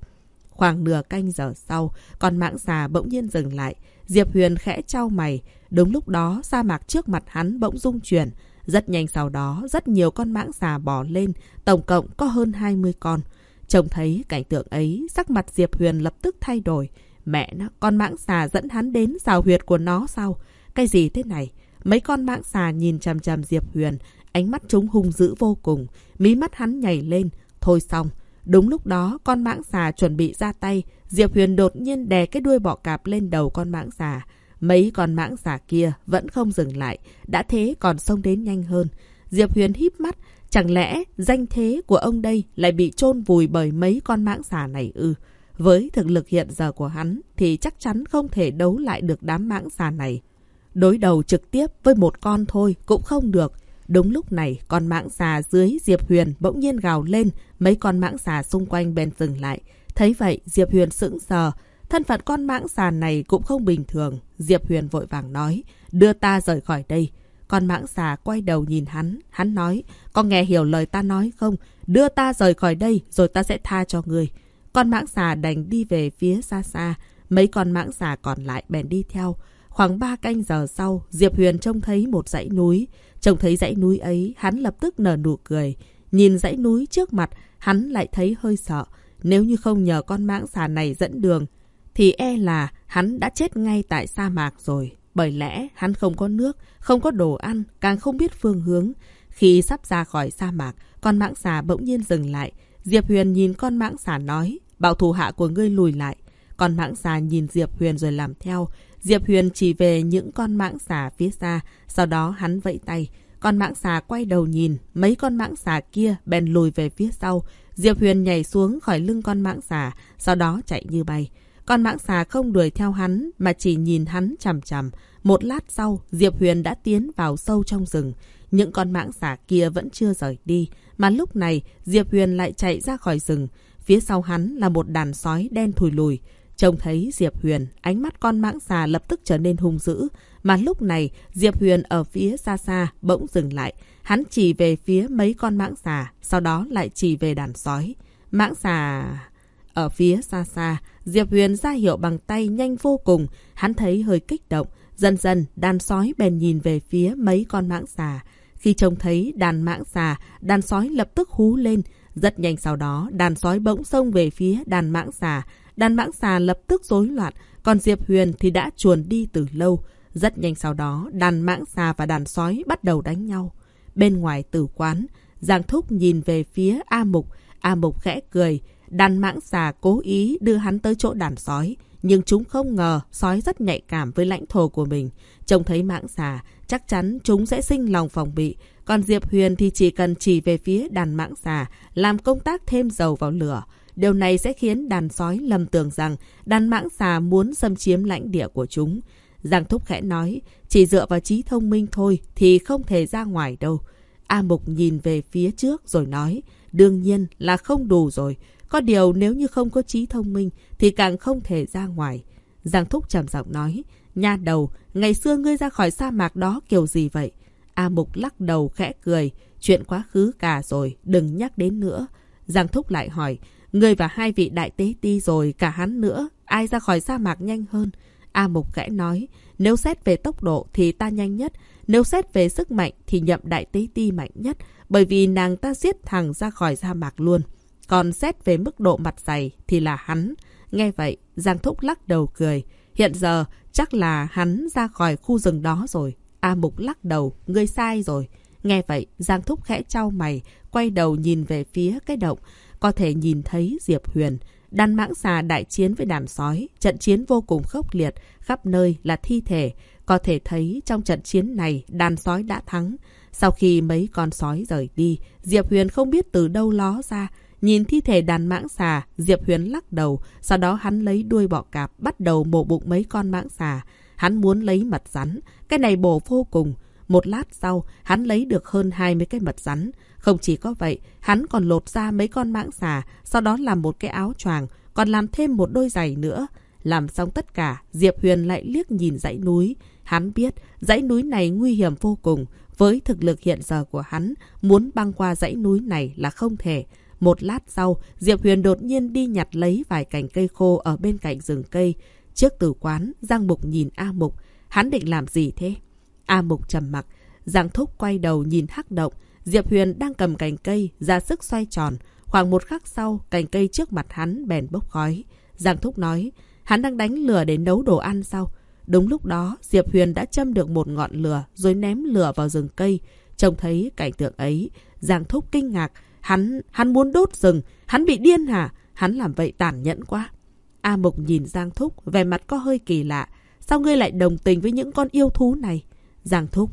Khoảng nửa canh giờ sau, con mãng xà bỗng nhiên dừng lại. Diệp Huyền khẽ trao mày. Đúng lúc đó, sa mạc trước mặt hắn bỗng rung chuyển. Rất nhanh sau đó, rất nhiều con mãng xà bò lên. Tổng cộng có hơn 20 con. Trông thấy cảnh tượng ấy, sắc mặt Diệp Huyền lập tức thay đổi. Mẹ nó, con mãng xà dẫn hắn đến xào huyệt của nó sao? Cái gì thế này? Mấy con mãng xà nhìn chằm chằm Diệp Huyền, ánh mắt chúng hung dữ vô cùng. Mí mắt hắn nhảy lên. Thôi xong. Đúng lúc đó, con mãng xà chuẩn bị ra tay. Diệp Huyền đột nhiên đè cái đuôi bọ cạp lên đầu con mãng xà. mấy con mãng xà kia vẫn không dừng lại, đã thế còn xông đến nhanh hơn. Diệp Huyền híp mắt, chẳng lẽ danh thế của ông đây lại bị chôn vùi bởi mấy con mãng xà này ư? Với thực lực hiện giờ của hắn thì chắc chắn không thể đấu lại được đám mãng xà này. Đối đầu trực tiếp với một con thôi cũng không được. Đúng lúc này, con mãng xà dưới Diệp Huyền bỗng nhiên gào lên, mấy con mãng xà xung quanh bèn dừng lại. Thấy vậy, Diệp Huyền sững sờ. Thân phận con mãng xà này cũng không bình thường. Diệp Huyền vội vàng nói, đưa ta rời khỏi đây. Con mãng xà quay đầu nhìn hắn. Hắn nói, con nghe hiểu lời ta nói không? Đưa ta rời khỏi đây rồi ta sẽ tha cho người. Con mãng xà đành đi về phía xa xa. Mấy con mãng xà còn lại bèn đi theo. Khoảng ba canh giờ sau, Diệp Huyền trông thấy một dãy núi. Trông thấy dãy núi ấy, hắn lập tức nở nụ cười. Nhìn dãy núi trước mặt, hắn lại thấy hơi sợ. Nếu như không nhờ con mãng xà này dẫn đường, thì e là hắn đã chết ngay tại sa mạc rồi. Bởi lẽ hắn không có nước, không có đồ ăn, càng không biết phương hướng. Khi sắp ra khỏi sa mạc, con mãng xà bỗng nhiên dừng lại. Diệp Huyền nhìn con mãng xà nói, bảo thủ hạ của ngươi lùi lại. Con mãng xà nhìn Diệp Huyền rồi làm theo. Diệp Huyền chỉ về những con mãng xà phía xa, sau đó hắn vẫy tay. Con mãng xà quay đầu nhìn, mấy con mãng xà kia bèn lùi về phía sau. Diệp Huyền nhảy xuống khỏi lưng con mãng xà, sau đó chạy như bay. Con mãng xà không đuổi theo hắn mà chỉ nhìn hắn chằm chằm. Một lát sau, Diệp Huyền đã tiến vào sâu trong rừng. Những con mãng xà kia vẫn chưa rời đi, mà lúc này Diệp Huyền lại chạy ra khỏi rừng. Phía sau hắn là một đàn sói đen thùi lùi. Trông thấy Diệp Huyền, ánh mắt con mãng xà lập tức trở nên hung dữ. Mà lúc này, Diệp Huyền ở phía xa xa bỗng dừng lại. Hắn chỉ về phía mấy con mãng xà, sau đó lại chỉ về đàn sói. Mãng xà... Ở phía xa xa, Diệp Huyền ra hiệu bằng tay nhanh vô cùng. Hắn thấy hơi kích động. Dần dần, đàn sói bèn nhìn về phía mấy con mãng xà. Khi trông thấy đàn mãng xà, đàn sói lập tức hú lên. Rất nhanh sau đó, đàn sói bỗng xông về phía đàn mãng xà. Đàn mãng xà lập tức rối loạn, còn Diệp Huyền thì đã chuồn đi từ lâu. Rất nhanh sau đó, đàn mãng xà và đàn sói bắt đầu đánh nhau. Bên ngoài tử quán, Giang Thúc nhìn về phía A Mục. A Mục khẽ cười. Đàn mãng xà cố ý đưa hắn tới chỗ đàn sói. Nhưng chúng không ngờ sói rất nhạy cảm với lãnh thổ của mình. Trông thấy mãng xà, chắc chắn chúng sẽ sinh lòng phòng bị. Còn Diệp Huyền thì chỉ cần chỉ về phía đàn mãng xà, làm công tác thêm dầu vào lửa. Điều này sẽ khiến đàn sói lầm tưởng rằng đàn mãng xà muốn xâm chiếm lãnh địa của chúng. Giang Thúc khẽ nói, chỉ dựa vào trí thông minh thôi thì không thể ra ngoài đâu. A Mục nhìn về phía trước rồi nói, đương nhiên là không đủ rồi. Có điều nếu như không có trí thông minh thì càng không thể ra ngoài. Giang Thúc trầm giọng nói, nha đầu, ngày xưa ngươi ra khỏi sa mạc đó kiểu gì vậy? A Mục lắc đầu khẽ cười, chuyện quá khứ cả rồi, đừng nhắc đến nữa. Giang Thúc lại hỏi, ngươi và hai vị đại tế ti rồi, cả hắn nữa, ai ra khỏi sa mạc nhanh hơn? A Mục khẽ nói, nếu xét về tốc độ thì ta nhanh nhất, nếu xét về sức mạnh thì nhậm đại tế ti mạnh nhất, bởi vì nàng ta giết thẳng ra khỏi sa mạc luôn. Còn xét về mức độ mặt dày thì là hắn. Nghe vậy, Giang Thúc lắc đầu cười. Hiện giờ chắc là hắn ra khỏi khu rừng đó rồi. A Mục lắc đầu, ngươi sai rồi. Nghe vậy, Giang Thúc khẽ trao mày, quay đầu nhìn về phía cái động. Có thể nhìn thấy Diệp Huyền. Đàn mãng xà đại chiến với đàn sói. Trận chiến vô cùng khốc liệt, khắp nơi là thi thể. Có thể thấy trong trận chiến này, đàn sói đã thắng. Sau khi mấy con sói rời đi, Diệp Huyền không biết từ đâu ló ra. Nhìn thi thể đàn mãng xà, Diệp Huyền lắc đầu, sau đó hắn lấy đuôi bọ cạp, bắt đầu mổ bụng mấy con mãng xà. Hắn muốn lấy mật rắn, cái này bổ vô cùng. Một lát sau, hắn lấy được hơn 20 cái mật rắn. Không chỉ có vậy, hắn còn lột ra mấy con mãng xà, sau đó làm một cái áo choàng, còn làm thêm một đôi giày nữa. Làm xong tất cả, Diệp Huyền lại liếc nhìn dãy núi. Hắn biết dãy núi này nguy hiểm vô cùng. Với thực lực hiện giờ của hắn, muốn băng qua dãy núi này là không thể. Một lát sau, Diệp Huyền đột nhiên đi nhặt lấy vài cành cây khô ở bên cạnh rừng cây. Trước tử quán, Giang Mục nhìn A Mục. Hắn định làm gì thế? A Mục trầm mặc. Giang Thúc quay đầu nhìn hắc động. Diệp Huyền đang cầm cành cây, ra sức xoay tròn. Khoảng một khắc sau, cành cây trước mặt hắn bèn bốc khói. Giang Thúc nói, hắn đang đánh lửa để nấu đồ ăn sau. Đúng lúc đó, Diệp Huyền đã châm được một ngọn lửa rồi ném lửa vào rừng cây. Trông thấy cảnh tượng ấy, Giang Thúc kinh ngạc. Hắn, hắn muốn đốt rừng. Hắn bị điên hả? Hắn làm vậy tàn nhẫn quá. A Mộc nhìn Giang Thúc, vẻ mặt có hơi kỳ lạ. Sao ngươi lại đồng tình với những con yêu thú này? Giang Thúc...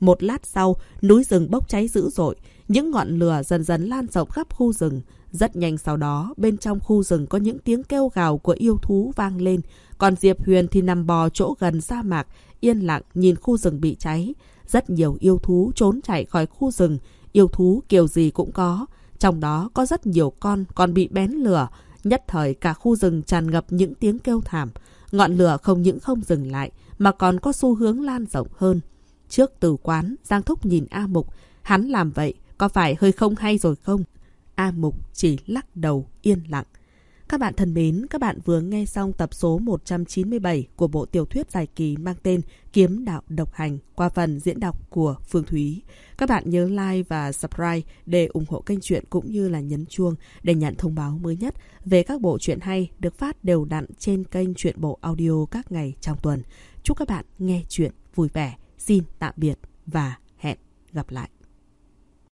Một lát sau, núi rừng bốc cháy dữ dội. Những ngọn lửa dần dần lan rộng khắp khu rừng. Rất nhanh sau đó, bên trong khu rừng có những tiếng kêu gào của yêu thú vang lên. Còn Diệp Huyền thì nằm bò chỗ gần sa mạc, yên lặng nhìn khu rừng bị cháy. Rất nhiều yêu thú trốn chạy khỏi khu rừng. Yêu thú kiểu gì cũng có. Trong đó có rất nhiều con còn bị bén lửa. Nhất thời cả khu rừng tràn ngập những tiếng kêu thảm. Ngọn lửa không những không dừng lại, mà còn có xu hướng lan rộng hơn. Trước từ quán, Giang Thúc nhìn A Mục. Hắn làm vậy, có phải hơi không hay rồi không? A Mục chỉ lắc đầu yên lặng. Các bạn thân mến, các bạn vừa nghe xong tập số 197 của bộ tiểu thuyết dài kỳ mang tên Kiếm đạo độc hành qua phần diễn đọc của Phương Thúy. Các bạn nhớ like và subscribe để ủng hộ kênh truyện cũng như là nhấn chuông để nhận thông báo mới nhất về các bộ truyện hay được phát đều đặn trên kênh truyện bộ audio các ngày trong tuần. Chúc các bạn nghe truyện vui vẻ. Xin tạm biệt và hẹn gặp lại.